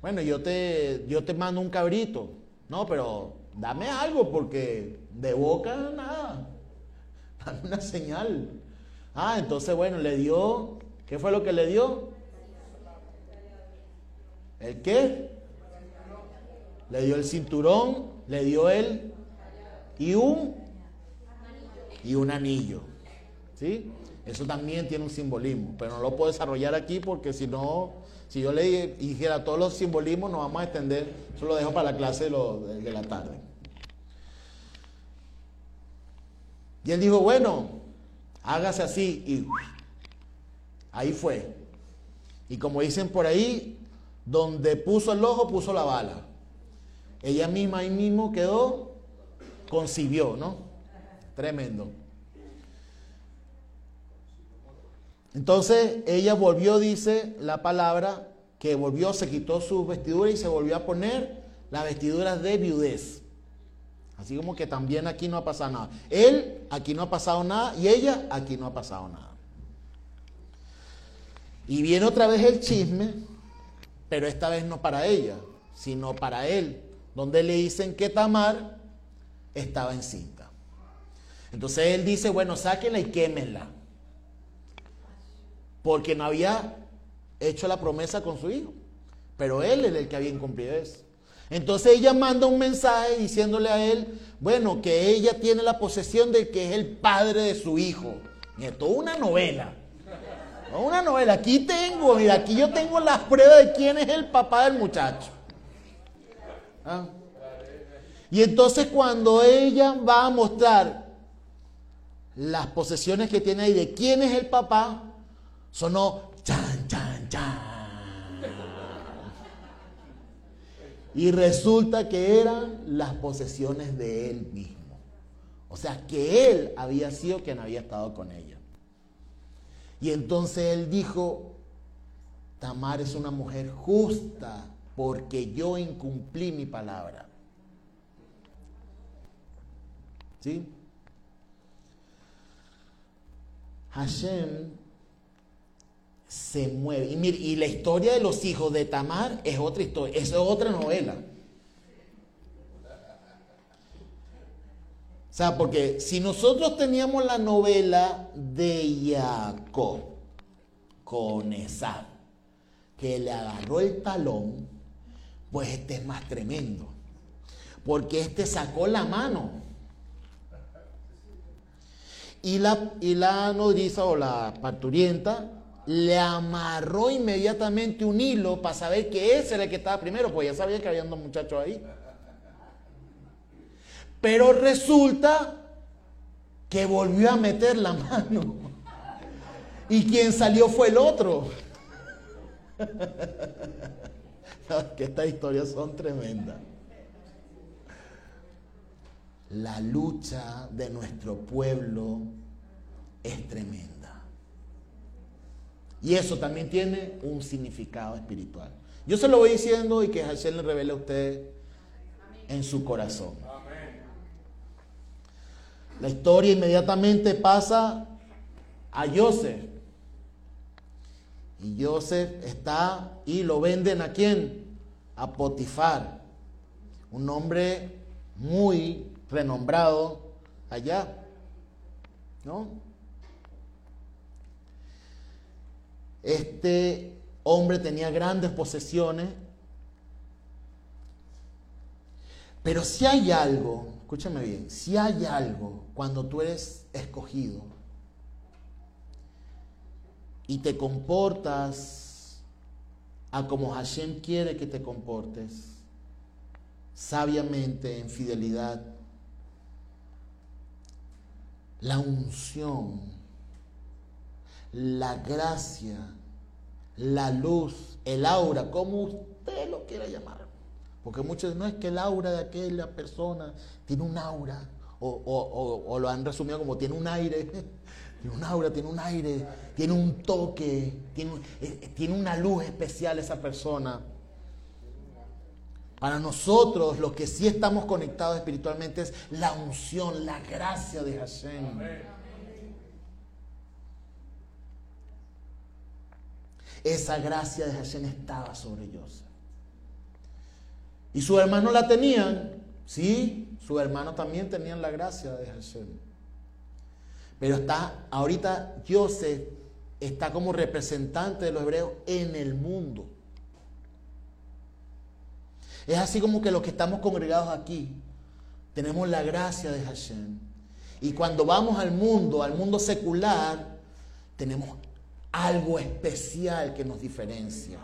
Bueno, yo te, yo te mando un cabrito. No, pero dame algo porque de boca nada. Dame una señal. Ah, entonces bueno, le dio, ¿qué fue lo que le dio? ¿El qué? Le dio el cinturón, le dio él y un y un anillo. ¿Sí? Eso también tiene un simbolismo, pero no lo puedo desarrollar aquí porque si no, si yo le dijera todos los simbolismos, nos vamos a extender. Eso lo dejo para la clase de, de la tarde. Y él dijo, bueno, hágase así. Y ahí fue. Y como dicen por ahí, donde puso el ojo, puso la bala. Ella misma ahí mismo quedó, concibió, ¿no? Tremendo. Entonces ella volvió, dice la palabra, que volvió, se quitó sus vestiduras y se volvió a poner las vestiduras de viudez. Así como que también aquí no ha pasado nada. Él aquí no ha pasado nada y ella aquí no ha pasado nada. Y viene otra vez el chisme, pero esta vez no para ella, sino para él, donde le dicen que Tamar estaba encinta. Entonces él dice, bueno, sáquenla y quémenla porque no había hecho la promesa con su hijo. Pero él es el que había incumplido eso. Entonces ella manda un mensaje diciéndole a él, bueno, que ella tiene la posesión de que es el padre de su hijo. Esto es una novela. una novela. Aquí tengo, mira, aquí yo tengo las pruebas de quién es el papá del muchacho. ¿Ah? Y entonces cuando ella va a mostrar las posesiones que tiene ahí de quién es el papá, Sonó chan, chan, chan. Y resulta que eran las posesiones de él mismo. O sea, que él había sido quien había estado con ella. Y entonces él dijo, Tamar es una mujer justa porque yo incumplí mi palabra. ¿Sí? Hashem se mueve. Y, y la historia de los hijos de Tamar es otra historia, es otra novela. O sea, porque si nosotros teníamos la novela de Jacob con esa que le agarró el talón, pues este es más tremendo. Porque este sacó la mano. Y la, y la nodriza o la parturienta le amarró inmediatamente un hilo para saber que ese era el que estaba primero, pues ya sabía que había dos muchachos ahí. Pero resulta que volvió a meter la mano. Y quien salió fue el otro. que estas historias son tremendas. La lucha de nuestro pueblo es tremenda. Y eso también tiene un significado espiritual. Yo se lo voy diciendo y que Hashem le revele a usted en su corazón. La historia inmediatamente pasa a Joseph. Y Joseph está y lo venden a quién? A Potifar, un hombre muy renombrado allá. ¿No? Este hombre tenía grandes posesiones, pero si hay algo, escúchame bien, si hay algo cuando tú eres escogido y te comportas a como Hashem quiere que te comportes, sabiamente, en fidelidad, la unción, la gracia, la luz, el aura, como usted lo quiera llamar. Porque muchos no es que el aura de aquella persona tiene un aura, o, lo han resumido como tiene un aire, tiene un aura, tiene un aire, tiene un toque, tiene, eh, tiene una luz especial esa persona. Para nosotros, los que sí estamos conectados espiritualmente, es la unción, la gracia de Hashem. Esa gracia de Hashem estaba sobre Joseph. Y sus hermanos la tenían, sí, sus hermanos también tenían la gracia de Hashem. Pero está, ahorita Joseph está como representante de los hebreos en el mundo. Es así como que los que estamos congregados aquí tenemos la gracia de Hashem. Y cuando vamos al mundo, al mundo secular, tenemos algo especial que nos diferencia.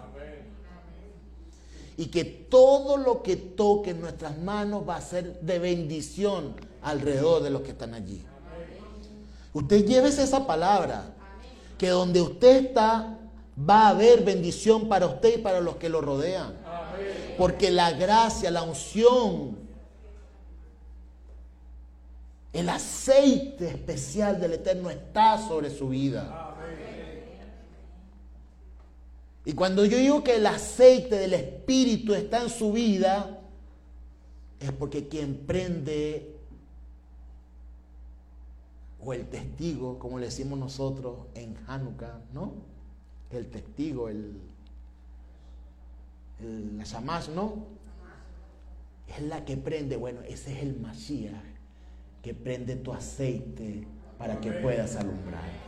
Y que todo lo que toque en nuestras manos va a ser de bendición alrededor de los que están allí. Usted llévese esa palabra, que donde usted está va a haber bendición para usted y para los que lo rodean. Porque la gracia, la unción, el aceite especial del Eterno está sobre su vida. Y cuando yo digo que el aceite del Espíritu está en su vida, es porque quien prende, o el testigo, como le decimos nosotros en Hanukkah, ¿no? El testigo, el, el la ¿no? Es la que prende, bueno, ese es el Mashiach, que prende tu aceite para que puedas alumbrar.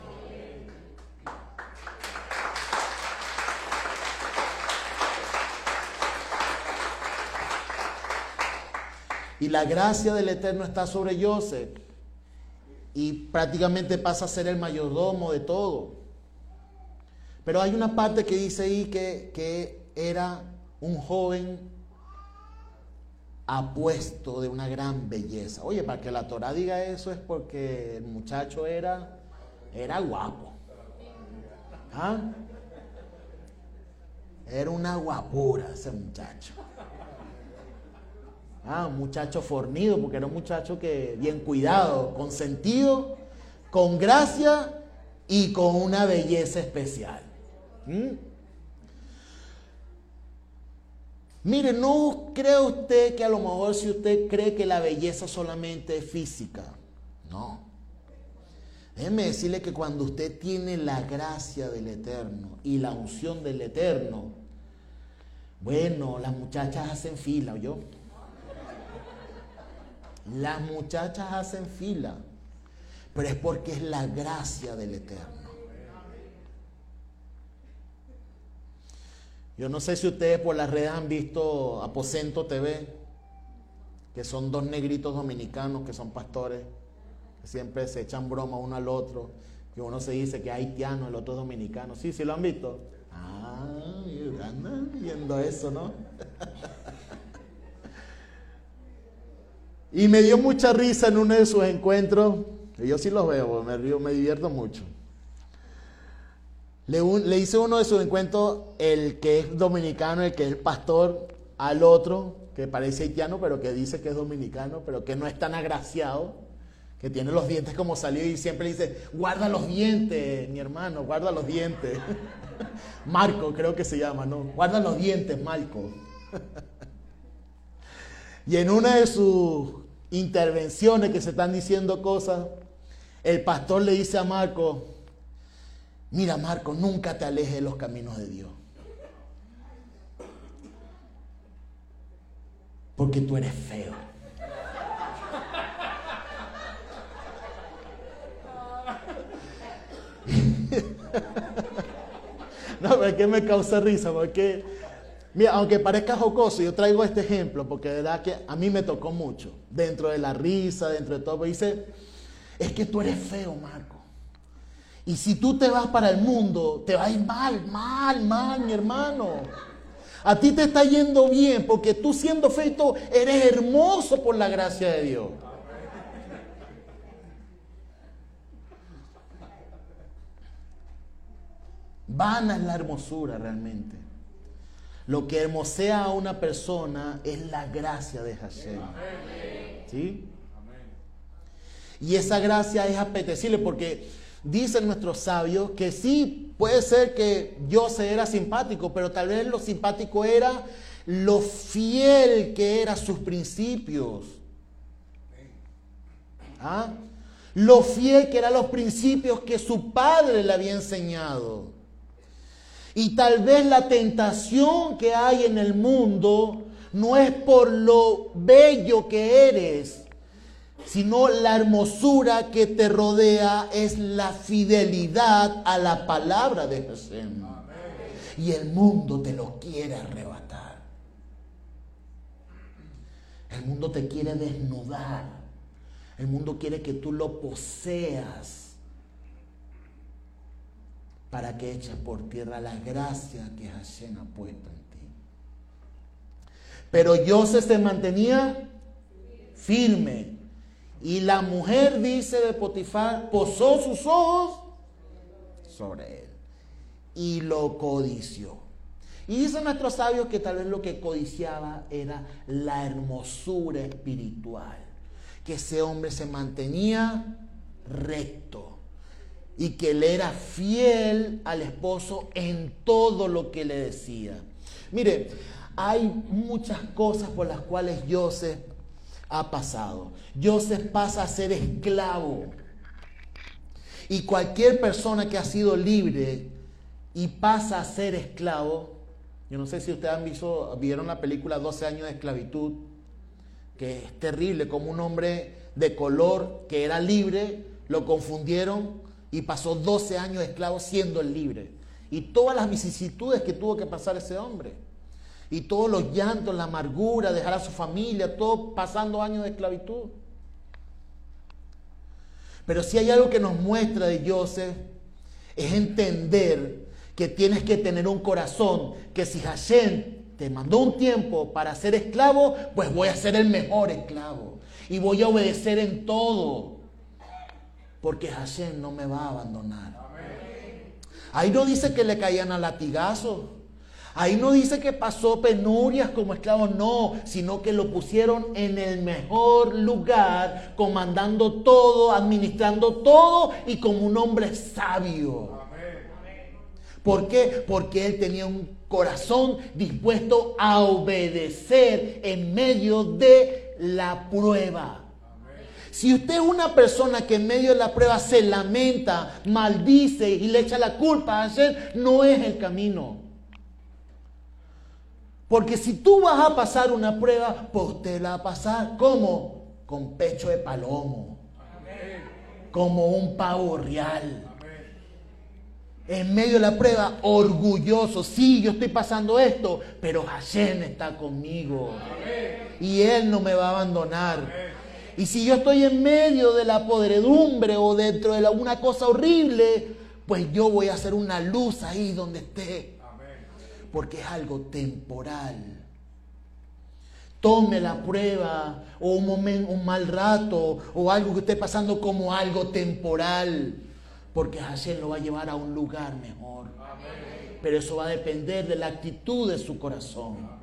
Y la gracia del Eterno está sobre Joseph. Y prácticamente pasa a ser el mayordomo de todo. Pero hay una parte que dice ahí que, que era un joven apuesto de una gran belleza. Oye, para que la Torah diga eso es porque el muchacho era, era guapo. ¿Ah? Era una guapura ese muchacho. Ah, muchacho fornido, porque era un muchacho que bien cuidado, con sentido, con gracia y con una belleza especial. ¿Mm? Mire, no cree usted que a lo mejor si usted cree que la belleza solamente es física. No. Déjeme decirle que cuando usted tiene la gracia del Eterno y la unción del Eterno, bueno, las muchachas hacen fila, yo. Las muchachas hacen fila, pero es porque es la gracia del Eterno. Yo no sé si ustedes por las redes han visto Aposento TV, que son dos negritos dominicanos que son pastores, que siempre se echan broma uno al otro, que uno se dice que es haitiano, el otro es dominicano. Sí, sí lo han visto. Ah, andan viendo eso, ¿no? Y me dio mucha risa en uno de sus encuentros, que yo sí los veo, me, río, me divierto mucho. Le, le, hice uno de sus encuentros, el que es dominicano, el que es pastor, al otro, que parece haitiano, pero que dice que es dominicano, pero que no es tan agraciado, que tiene los dientes como salió y siempre dice, guarda los dientes, mi hermano, guarda los dientes. Marco creo que se llama, ¿no? Guarda los dientes, Marco. Y en una de sus intervenciones que se están diciendo cosas, el pastor le dice a Marco, mira Marco, nunca te alejes de los caminos de Dios. Porque tú eres feo. no, pero es que me causa risa, porque, mira, aunque parezca jocoso, yo traigo este ejemplo, porque de verdad que a mí me tocó mucho, dentro de la risa, dentro de todo, dice, es que tú eres feo, Marco. Y si tú te vas para el mundo, te va a ir mal, mal, mal, mi hermano. A ti te está yendo bien porque tú siendo feo eres hermoso por la gracia de Dios. Vana es la hermosura realmente. Lo que hermosea a una persona es la gracia de Hashem. ¿Sí? Y esa gracia es apetecible porque dicen nuestros sabios que sí, puede ser que yo se era simpático, pero tal vez lo simpático era lo fiel que eran sus principios. ¿Ah? Lo fiel que eran los principios que su padre le había enseñado. Y tal vez la tentación que hay en el mundo no es por lo bello que eres, sino la hermosura que te rodea es la fidelidad a la palabra de Jesús. Y el mundo te lo quiere arrebatar. El mundo te quiere desnudar. El mundo quiere que tú lo poseas para que eches por tierra la gracia que Hashem ha puesto en ti. Pero José se mantenía firme. Y la mujer, dice de Potifar, posó sus ojos sobre él y lo codició. Y dicen nuestros sabios que tal vez lo que codiciaba era la hermosura espiritual, que ese hombre se mantenía recto y que él era fiel al esposo en todo lo que le decía. Mire, hay muchas cosas por las cuales Joseph ha pasado. Joseph pasa a ser esclavo. Y cualquier persona que ha sido libre y pasa a ser esclavo, yo no sé si ustedes han visto, vieron la película 12 años de esclavitud, que es terrible, como un hombre de color que era libre, lo confundieron y pasó 12 años esclavo siendo el libre. Y todas las vicisitudes que tuvo que pasar ese hombre. Y todos los llantos, la amargura, dejar a su familia, todo pasando años de esclavitud. Pero si hay algo que nos muestra de Joseph, es entender que tienes que tener un corazón, que si Hashem te mandó un tiempo para ser esclavo, pues voy a ser el mejor esclavo. Y voy a obedecer en todo porque Hashem no me va a abandonar. Ahí no dice que le caían a latigazo. Ahí no dice que pasó penurias como esclavo, no, sino que lo pusieron en el mejor lugar, comandando todo, administrando todo y como un hombre sabio. ¿Por qué? Porque él tenía un corazón dispuesto a obedecer en medio de la prueba. Si usted es una persona que en medio de la prueba se lamenta, maldice y le echa la culpa a hacer, no es el camino. Porque si tú vas a pasar una prueba, pues usted la va a pasar como con pecho de palomo, como un pavo real. En medio de la prueba, orgulloso. Sí, yo estoy pasando esto, pero Hashem está conmigo. Y Él no me va a abandonar. Y si yo estoy en medio de la podredumbre o dentro de una cosa horrible, pues yo voy a hacer una luz ahí donde esté. Porque es algo temporal. Tome la prueba o un, un mal rato o algo que esté pasando como algo temporal. Porque Hashem lo va a llevar a un lugar mejor. Pero eso va a depender de la actitud de su corazón.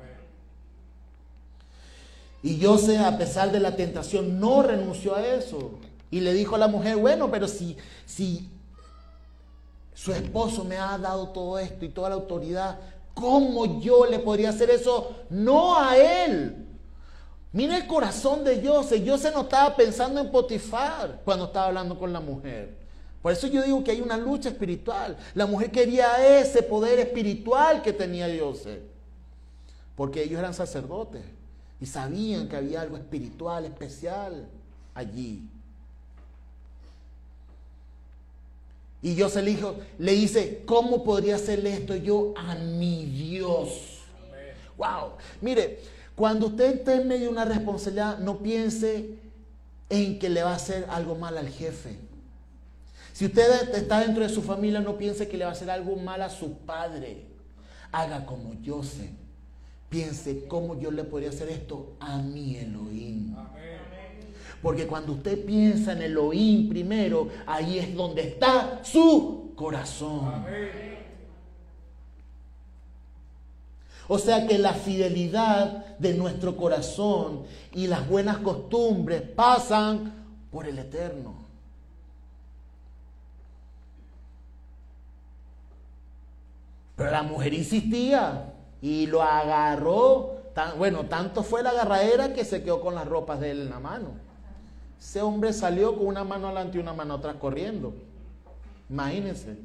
Y José, a pesar de la tentación, no renunció a eso. Y le dijo a la mujer, bueno, pero si, si su esposo me ha dado todo esto y toda la autoridad, ¿cómo yo le podría hacer eso? No a él. Mira el corazón de José. José no estaba pensando en Potifar cuando estaba hablando con la mujer. Por eso yo digo que hay una lucha espiritual. La mujer quería ese poder espiritual que tenía José. Porque ellos eran sacerdotes y sabían que había algo espiritual, especial allí. Y le, dijo, le dice, ¿cómo podría hacerle esto yo a mi Dios? Wow. Mire, cuando usted esté en medio de una responsabilidad, no piense en que le va a hacer algo mal al jefe. Si usted está dentro de su familia, no piense que le va a hacer algo mal a su padre. Haga como yo sé. Piense cómo yo le podría hacer esto a mi Elohim. Porque cuando usted piensa en Elohim primero, ahí es donde está su corazón. O sea que la fidelidad de nuestro corazón y las buenas costumbres pasan por el eterno. Pero la mujer insistía y lo agarró. bueno, tanto fue la agarradera que se quedó con las ropas de él en la mano. Ese hombre salió con una mano adelante y una mano atrás corriendo. Imagínense.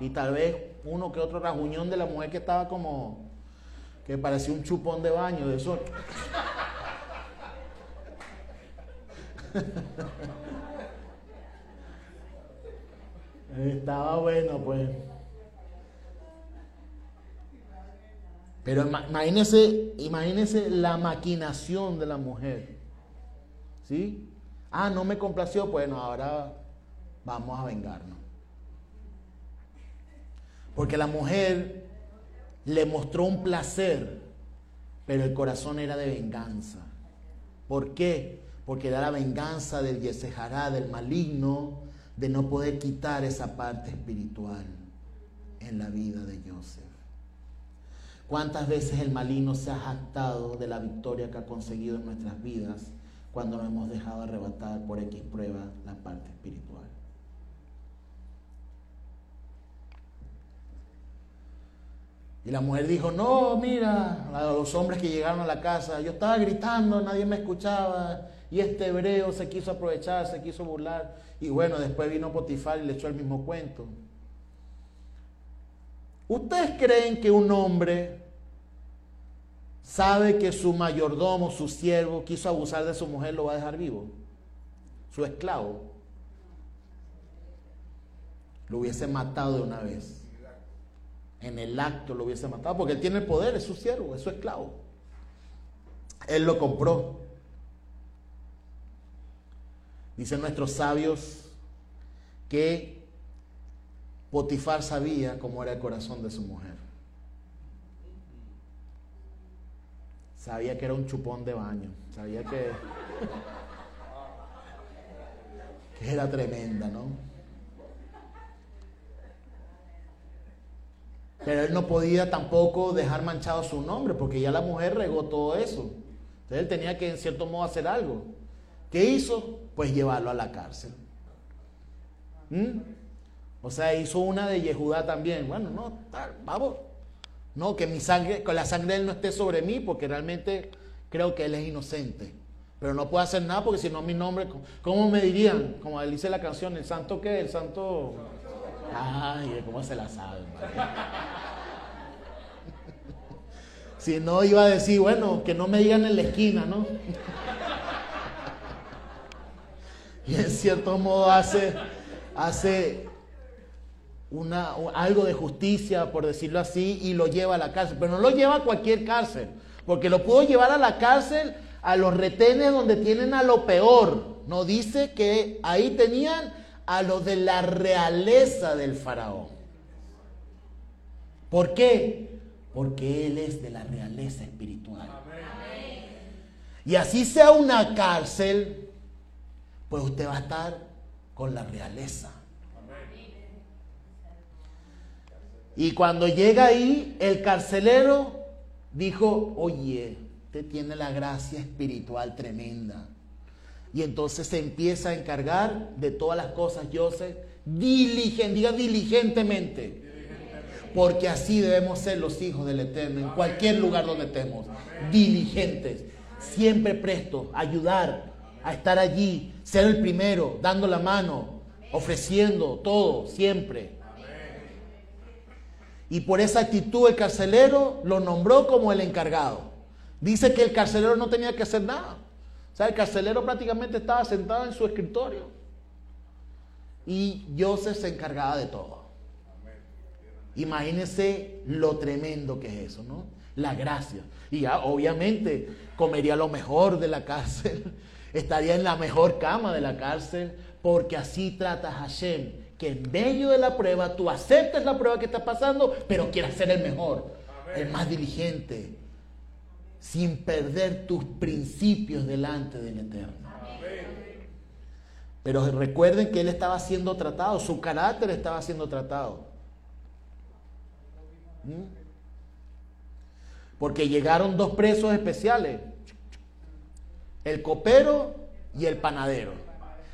Y tal vez uno que otro rajuñón de la mujer que estaba como que parecía un chupón de baño de sol. Estaba bueno, pues. Pero imagínese, imagínese la maquinación de la mujer. ¿Sí? Ah, no me complació, bueno, ahora vamos a vengarnos. Porque la mujer le mostró un placer, pero el corazón era de venganza. ¿Por qué? Porque era la venganza del Yesejará, del maligno, de no poder quitar esa parte espiritual en la vida de Joseph. ¿Cuántas veces el maligno se ha jactado de la victoria que ha conseguido en nuestras vidas cuando nos hemos dejado arrebatar por X prueba la parte espiritual? Y la mujer dijo, no, mira, a los hombres que llegaron a la casa, yo estaba gritando, nadie me escuchaba, y este hebreo se quiso aprovechar, se quiso burlar, y bueno, después vino Potifar y le echó el mismo cuento. ¿Ustedes creen que un hombre sabe que su mayordomo, su siervo, quiso abusar de su mujer, lo va a dejar vivo? Su esclavo. Lo hubiese matado de una vez en el acto lo hubiese matado, porque él tiene el poder, es su siervo, es su esclavo. Él lo compró. Dicen nuestros sabios que Potifar sabía cómo era el corazón de su mujer. Sabía que era un chupón de baño. Sabía que, era tremenda, ¿no? Pero él no podía tampoco dejar manchado su nombre, porque ya la mujer regó todo eso. Entonces él tenía que en cierto modo hacer algo. ¿Qué hizo? Pues llevarlo a la cárcel. ¿Mm? O sea, hizo una de Yehudá también. Bueno, no, vamos. No, que mi sangre, que la sangre de él no esté sobre mí, porque realmente creo que él es inocente. Pero no puedo hacer nada porque si no mi nombre, ¿cómo me dirían? Como dice la canción, ¿el santo qué? El santo... Ay, ¿cómo se la sabe? Si no, iba a decir, bueno, que no me digan en la esquina, ¿no? Y en cierto modo hace, hace una, algo de justicia, por decirlo así, y lo lleva a la cárcel. Pero no lo lleva a cualquier cárcel, porque lo pudo llevar a la cárcel a los retenes donde tienen a lo peor. No dice que ahí tenían a lo de la realeza del faraón. ¿Por qué? Porque Él es de la realeza espiritual. Y así sea una cárcel, pues usted va a estar con la realeza. Y cuando llega ahí, el carcelero dijo, oye, usted tiene la gracia espiritual tremenda. Y entonces se empieza a encargar de todas las cosas, Joseph, diligente, diga diligentemente. Porque así debemos ser los hijos del Eterno, en cualquier lugar donde estemos, diligentes. siempre presto a ayudar, a estar allí, ser el primero, dando la mano, ofreciendo todo, siempre. Y por esa actitud el carcelero lo nombró como el encargado. Dice que el carcelero no tenía que hacer nada. O sea, el carcelero prácticamente estaba sentado en su escritorio. Y Joseph se encargaba de todo. Imagínense lo tremendo que es eso, ¿no? La gracia. Y ya, obviamente comería lo mejor de la cárcel, estaría en la mejor cama de la cárcel, porque así trata Hashem, que en medio de la prueba tú aceptes la prueba que está pasando, pero quieras ser el mejor, el más diligente, sin perder tus principios delante del Eterno. Pero recuerden que él estaba siendo tratado, su carácter estaba siendo tratado. ¿Mm? Porque llegaron dos presos especiales, el copero y el panadero.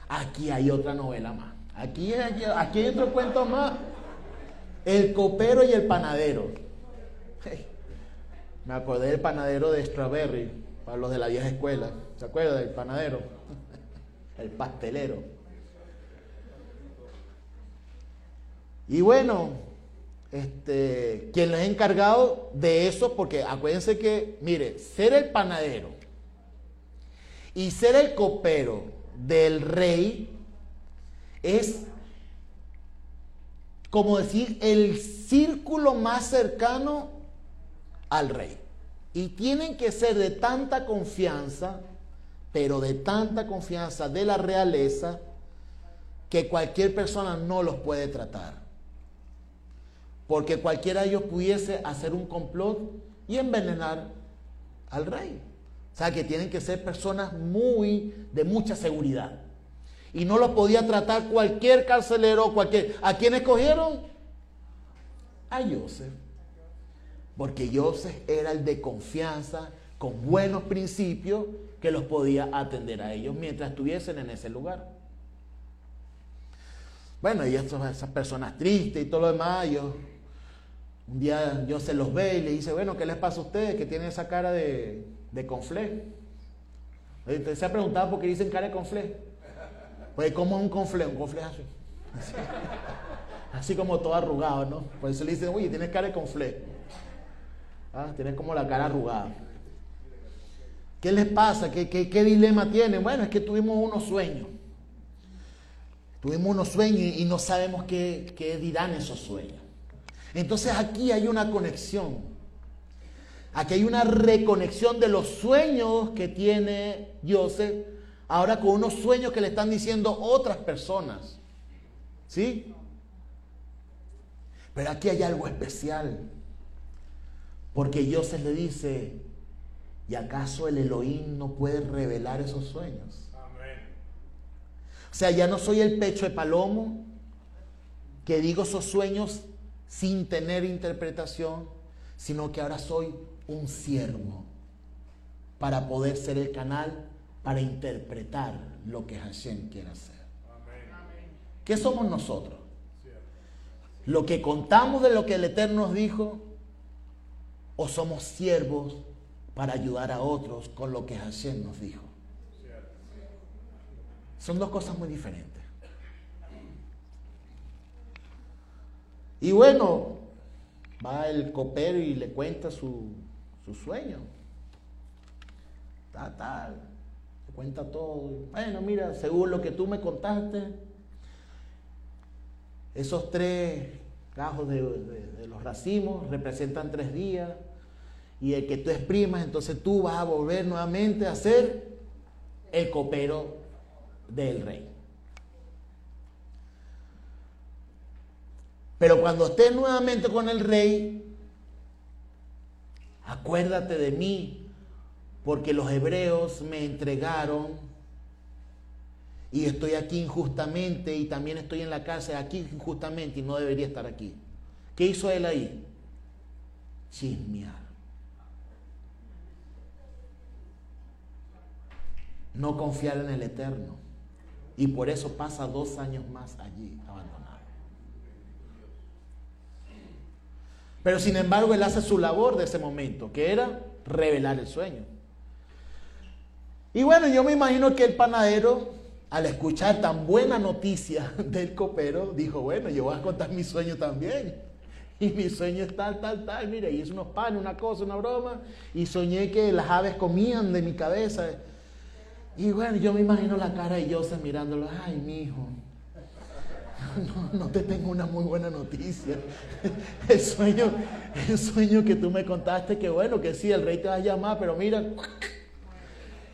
Aquí hay otra novela más. Aquí, aquí hay otro cuento más. El copero y el panadero. me acordé del panadero de Strawberry, para los de la vieja escuela. ¿Se acuerdan del panadero? el pastelero. Y bueno, este, quien ha encargado de eso, porque acuérdense que, mire, ser el panadero y ser el copero del rey es como decir el círculo más cercano al rey. Y tienen que ser de tanta confianza, pero de tanta confianza de la realeza, que cualquier persona no los puede tratar. Porque cualquiera de ellos pudiese hacer un complot y envenenar al rey. O sea que tienen que ser personas muy de mucha seguridad. Y no los podía tratar cualquier carcelero, cualquier. ¿A quién escogieron? A Joseph. Porque Joseph era el de confianza, con buenos principios, que los podía atender a ellos mientras estuviesen en ese lugar. Bueno, y esas personas tristes y todo lo demás, yo un día yo los ve y le dice, bueno, ¿qué les pasa a ustedes que tienen esa cara de, de conflé? Entonces se ha preguntado por qué dicen cara de conflé. Pues, ¿cómo es un conflé? Un conflé así. así. como todo arrugado, ¿no? Por eso le dicen, oye, tienes cara de conflé. ¿Ah? Tienes como la cara arrugada. ¿Qué les pasa? ¿Qué, qué, dilema tienen? Bueno, es que tuvimos unos sueños. Tuvimos unos sueños y no sabemos qué, qué dirán esos sueños. Entonces aquí hay una conexión. Aquí hay una reconexión de los sueños que tiene Joseph ahora con unos sueños que le están diciendo otras personas. ¿Sí? Pero aquí hay algo especial. Porque Joseph le dice, ¿y acaso el Elohim no puede revelar esos sueños? O sea, ya no soy el pecho de palomo que digo esos sueños sin tener interpretación, sino que ahora soy un siervo para poder ser el canal para interpretar lo que Hashem quiere hacer. ¿Qué somos nosotros? ¿Lo que contamos de lo que el Eterno nos dijo? ¿O somos siervos para ayudar a otros con lo que Hashem nos dijo? Son dos cosas muy diferentes. Y bueno, va el copero y le cuenta su, sueño. Tal, tal. Cuenta todo. Bueno, mira, según lo que tú me contaste, esos tres gajos de, de, los racimos representan tres días. Y el que tú exprimas, entonces tú vas a volver nuevamente a ser el copero del rey. Pero cuando estés nuevamente con el rey, acuérdate de mí, porque los hebreos me entregaron y estoy aquí injustamente y también estoy en la cárcel aquí injustamente y no debería estar aquí. ¿Qué hizo él ahí? Chismear. No confiar en el Eterno. Y por eso pasa dos años más allí abandonado. Pero sin embargo, él hace su labor de ese momento, que era revelar el sueño. Y bueno, yo me imagino que el panadero, al escuchar tan buena noticia del copero, dijo, bueno, yo voy a contar mi sueño también. Y mi sueño es tal, tal, tal. Mira, hice unos panes, una cosa, una broma. Y soñé que las aves comían de mi cabeza. Y bueno, yo me imagino la cara de Joseph mirándolo. Ay, mi hijo. No, no, te tengo una muy buena noticia. El sueño, el sueño que tú me contaste, que bueno, que sí, el rey te va a llamar, pero mira,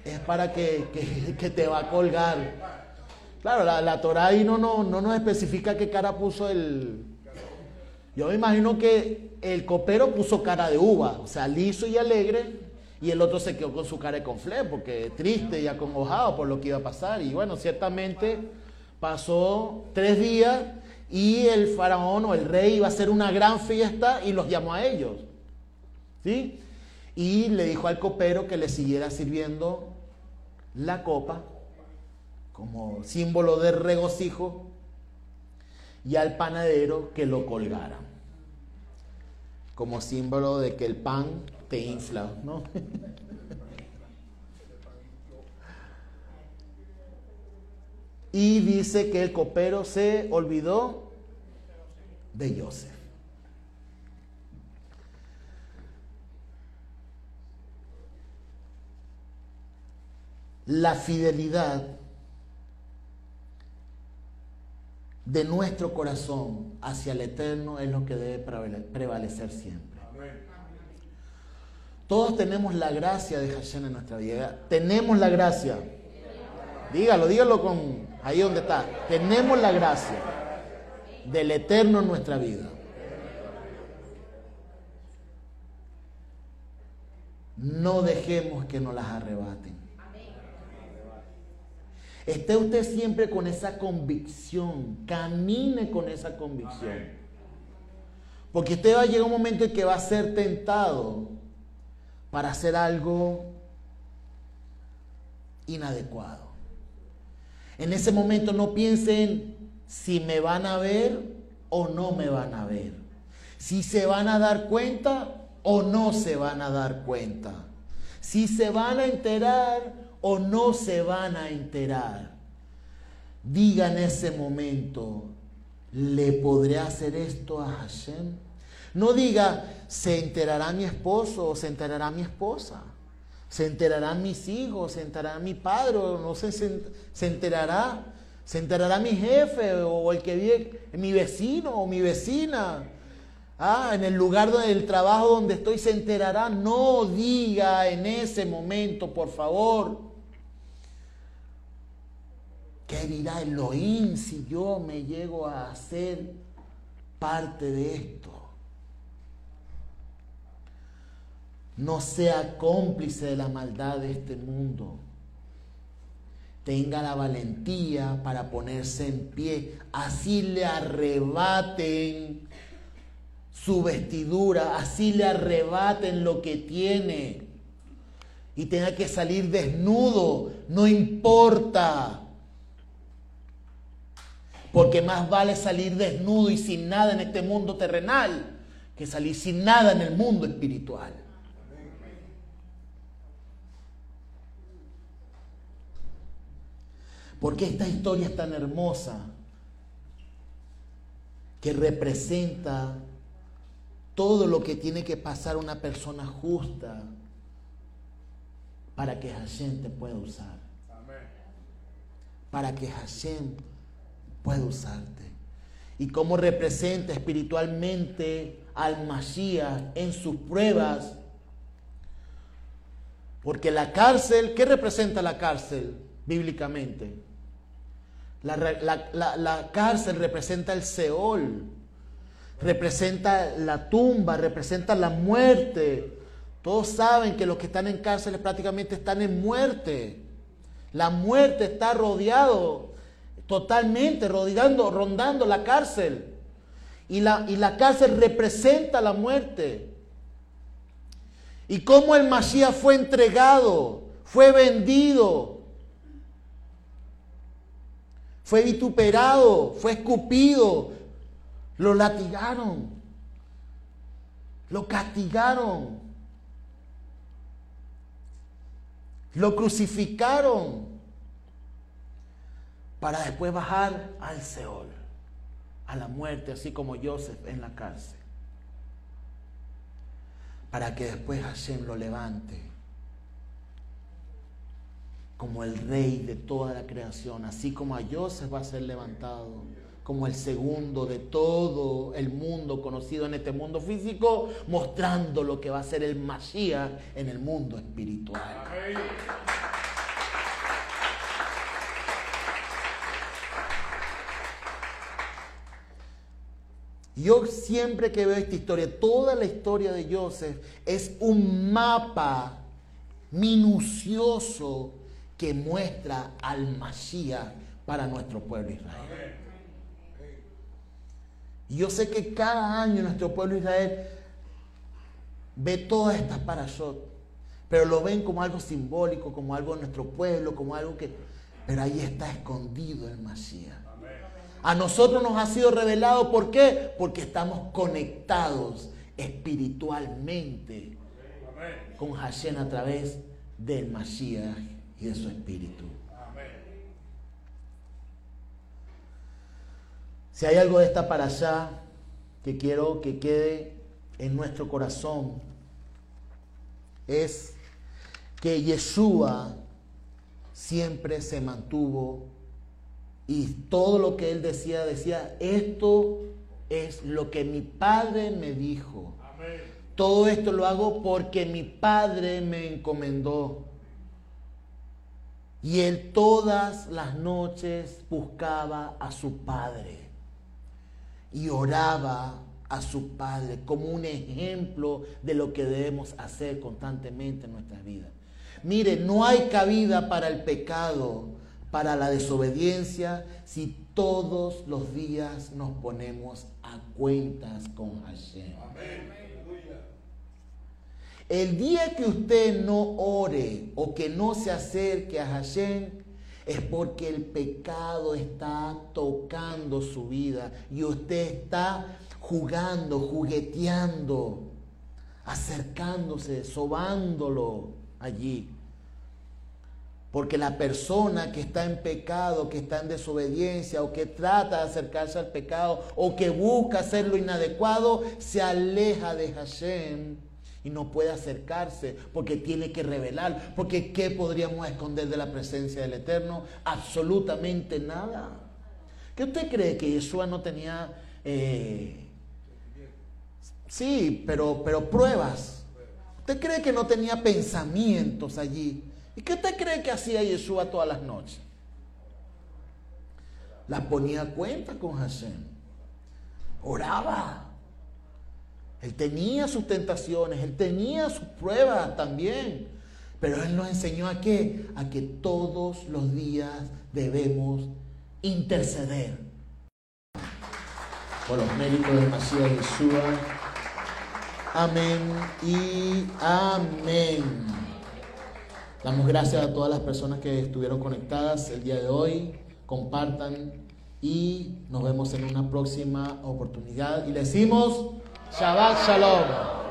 es para que, que, te va a colgar. Claro, la, la Torah ahí no, no, no nos especifica qué cara puso el, yo me imagino que el copero puso cara de uva, o sea, liso y alegre, y el otro se quedó con su cara de conflé, porque triste y acongojado por lo que iba a pasar. Y bueno, ciertamente pasó tres días y el faraón o el rey iba a hacer una gran fiesta y los llamó a ellos. ¿Sí? Y le dijo al copero que le siguiera sirviendo la copa como símbolo de regocijo y al panadero que lo colgara, como símbolo de que el pan te infla, ¿no? y dice que el copero se olvidó de Joseph. La fidelidad de nuestro corazón hacia el eterno es lo que debe prevalecer siempre. Todos tenemos la gracia de Hashem en nuestra vida. Tenemos la gracia. Dígalo, dígalo con ahí donde está. Tenemos la gracia del eterno en nuestra vida. No dejemos que nos las arrebaten. Esté usted siempre con esa convicción, camine con esa convicción. Porque usted va a llegar un momento en que va a ser tentado para hacer algo inadecuado. En ese momento no piensen si me van a ver o no me van a ver. Si se van a dar cuenta o no se van a dar cuenta. Si se van a enterar o no se van a enterar. Diga en ese momento, ¿le podré hacer esto a Hashem? No diga, se enterará mi esposo o se enterará mi esposa. Se enterarán mis hijos, se enterará mi padre, o no se, se enterará. Se enterará mi jefe o el que vive, mi vecino o mi vecina. Ah, en el lugar del trabajo donde estoy se enterará. No diga en ese momento, por favor. ¿Qué dirá Elohim si yo me llego a ser parte de esto? No sea cómplice de la maldad de este mundo. Tenga la valentía para ponerse en pie. Así le arrebaten su vestidura, así le arrebaten lo que tiene. Y tenga que salir desnudo, no importa. Porque más vale salir desnudo y sin nada en este mundo terrenal que salir sin nada en el mundo espiritual. Porque esta historia es tan hermosa que representa todo lo que tiene que pasar una persona justa para que Hashem te pueda usar. Para que Hashem puede usarte. Y cómo representa espiritualmente al Mashiach en sus pruebas. Porque la cárcel, ¿qué representa la cárcel bíblicamente? La, la, cárcel representa el Seol, representa la tumba, representa la muerte. Todos saben que los que están en cárceles prácticamente están en muerte. La muerte está rodeado totalmente rodeando, rondando la cárcel. Y la, y la cárcel representa la muerte. Y cómo el Mashiach fue entregado, fue vendido, fue vituperado, fue escupido, lo latigaron, lo castigaron. Lo crucificaron para después bajar al Seol, a la muerte, así como Joseph en la cárcel. Para que después Hashem lo levante como el rey de toda la creación, así como a Joseph va a ser levantado como el segundo de todo el mundo conocido en este mundo físico, mostrando lo que va a ser el Mashiach en el mundo espiritual. Yo siempre que veo esta historia, toda la historia de Joseph es un mapa minucioso que muestra al Mashiach para nuestro pueblo Israel. Y yo sé que cada año nuestro pueblo Israel ve todas estas parashot, pero lo ven como algo simbólico, como algo de nuestro pueblo, como algo que... Pero ahí está escondido el Mashiach. A nosotros nos ha sido revelado, ¿por qué? Porque estamos conectados espiritualmente con Hashem a través del Mashiach y de su espíritu. Si hay algo de esta para allá que quiero que quede en nuestro corazón, es que Yeshua siempre se mantuvo y todo lo que él decía, decía, esto es lo que mi padre me dijo. Todo esto lo hago porque mi padre me encomendó. Y él todas las noches buscaba a su padre y oraba a su padre como un ejemplo de lo que debemos hacer constantemente en nuestras vidas. Mire, no hay cabida para el pecado, para la desobediencia, si todos los días nos ponemos a cuentas con Hashem. El día que usted no ore o que no se acerque a Hashem, es porque el pecado está tocando su vida y usted está jugando, jugueteando, acercándose, sobándolo allí. Porque la persona que está en pecado, que está en desobediencia o que trata de acercarse al pecado o que busca hacer lo inadecuado, se aleja de Hashem y no puede acercarse porque tiene que revelar. Porque ¿qué podríamos esconder de la presencia del Eterno? Absolutamente nada. ¿Qué usted cree que Yeshua no tenía... Eh, sí, pero, pero pruebas. ¿Usted cree que no tenía pensamientos allí? ¿Y qué usted cree que hacía Yeshua todas las noches? Las ponía a cuenta con Hashem. Oraba. Él tenía sus tentaciones, él tenía sus pruebas también. Pero Él nos enseñó a qué? A que todos los días debemos interceder por los méritos del Masías Yeshua. Amén y amén. Damos gracias a todas las personas que estuvieron conectadas el día de hoy. Compartan y nos vemos en una próxima oportunidad. Y le decimos... Shabbat Shalom.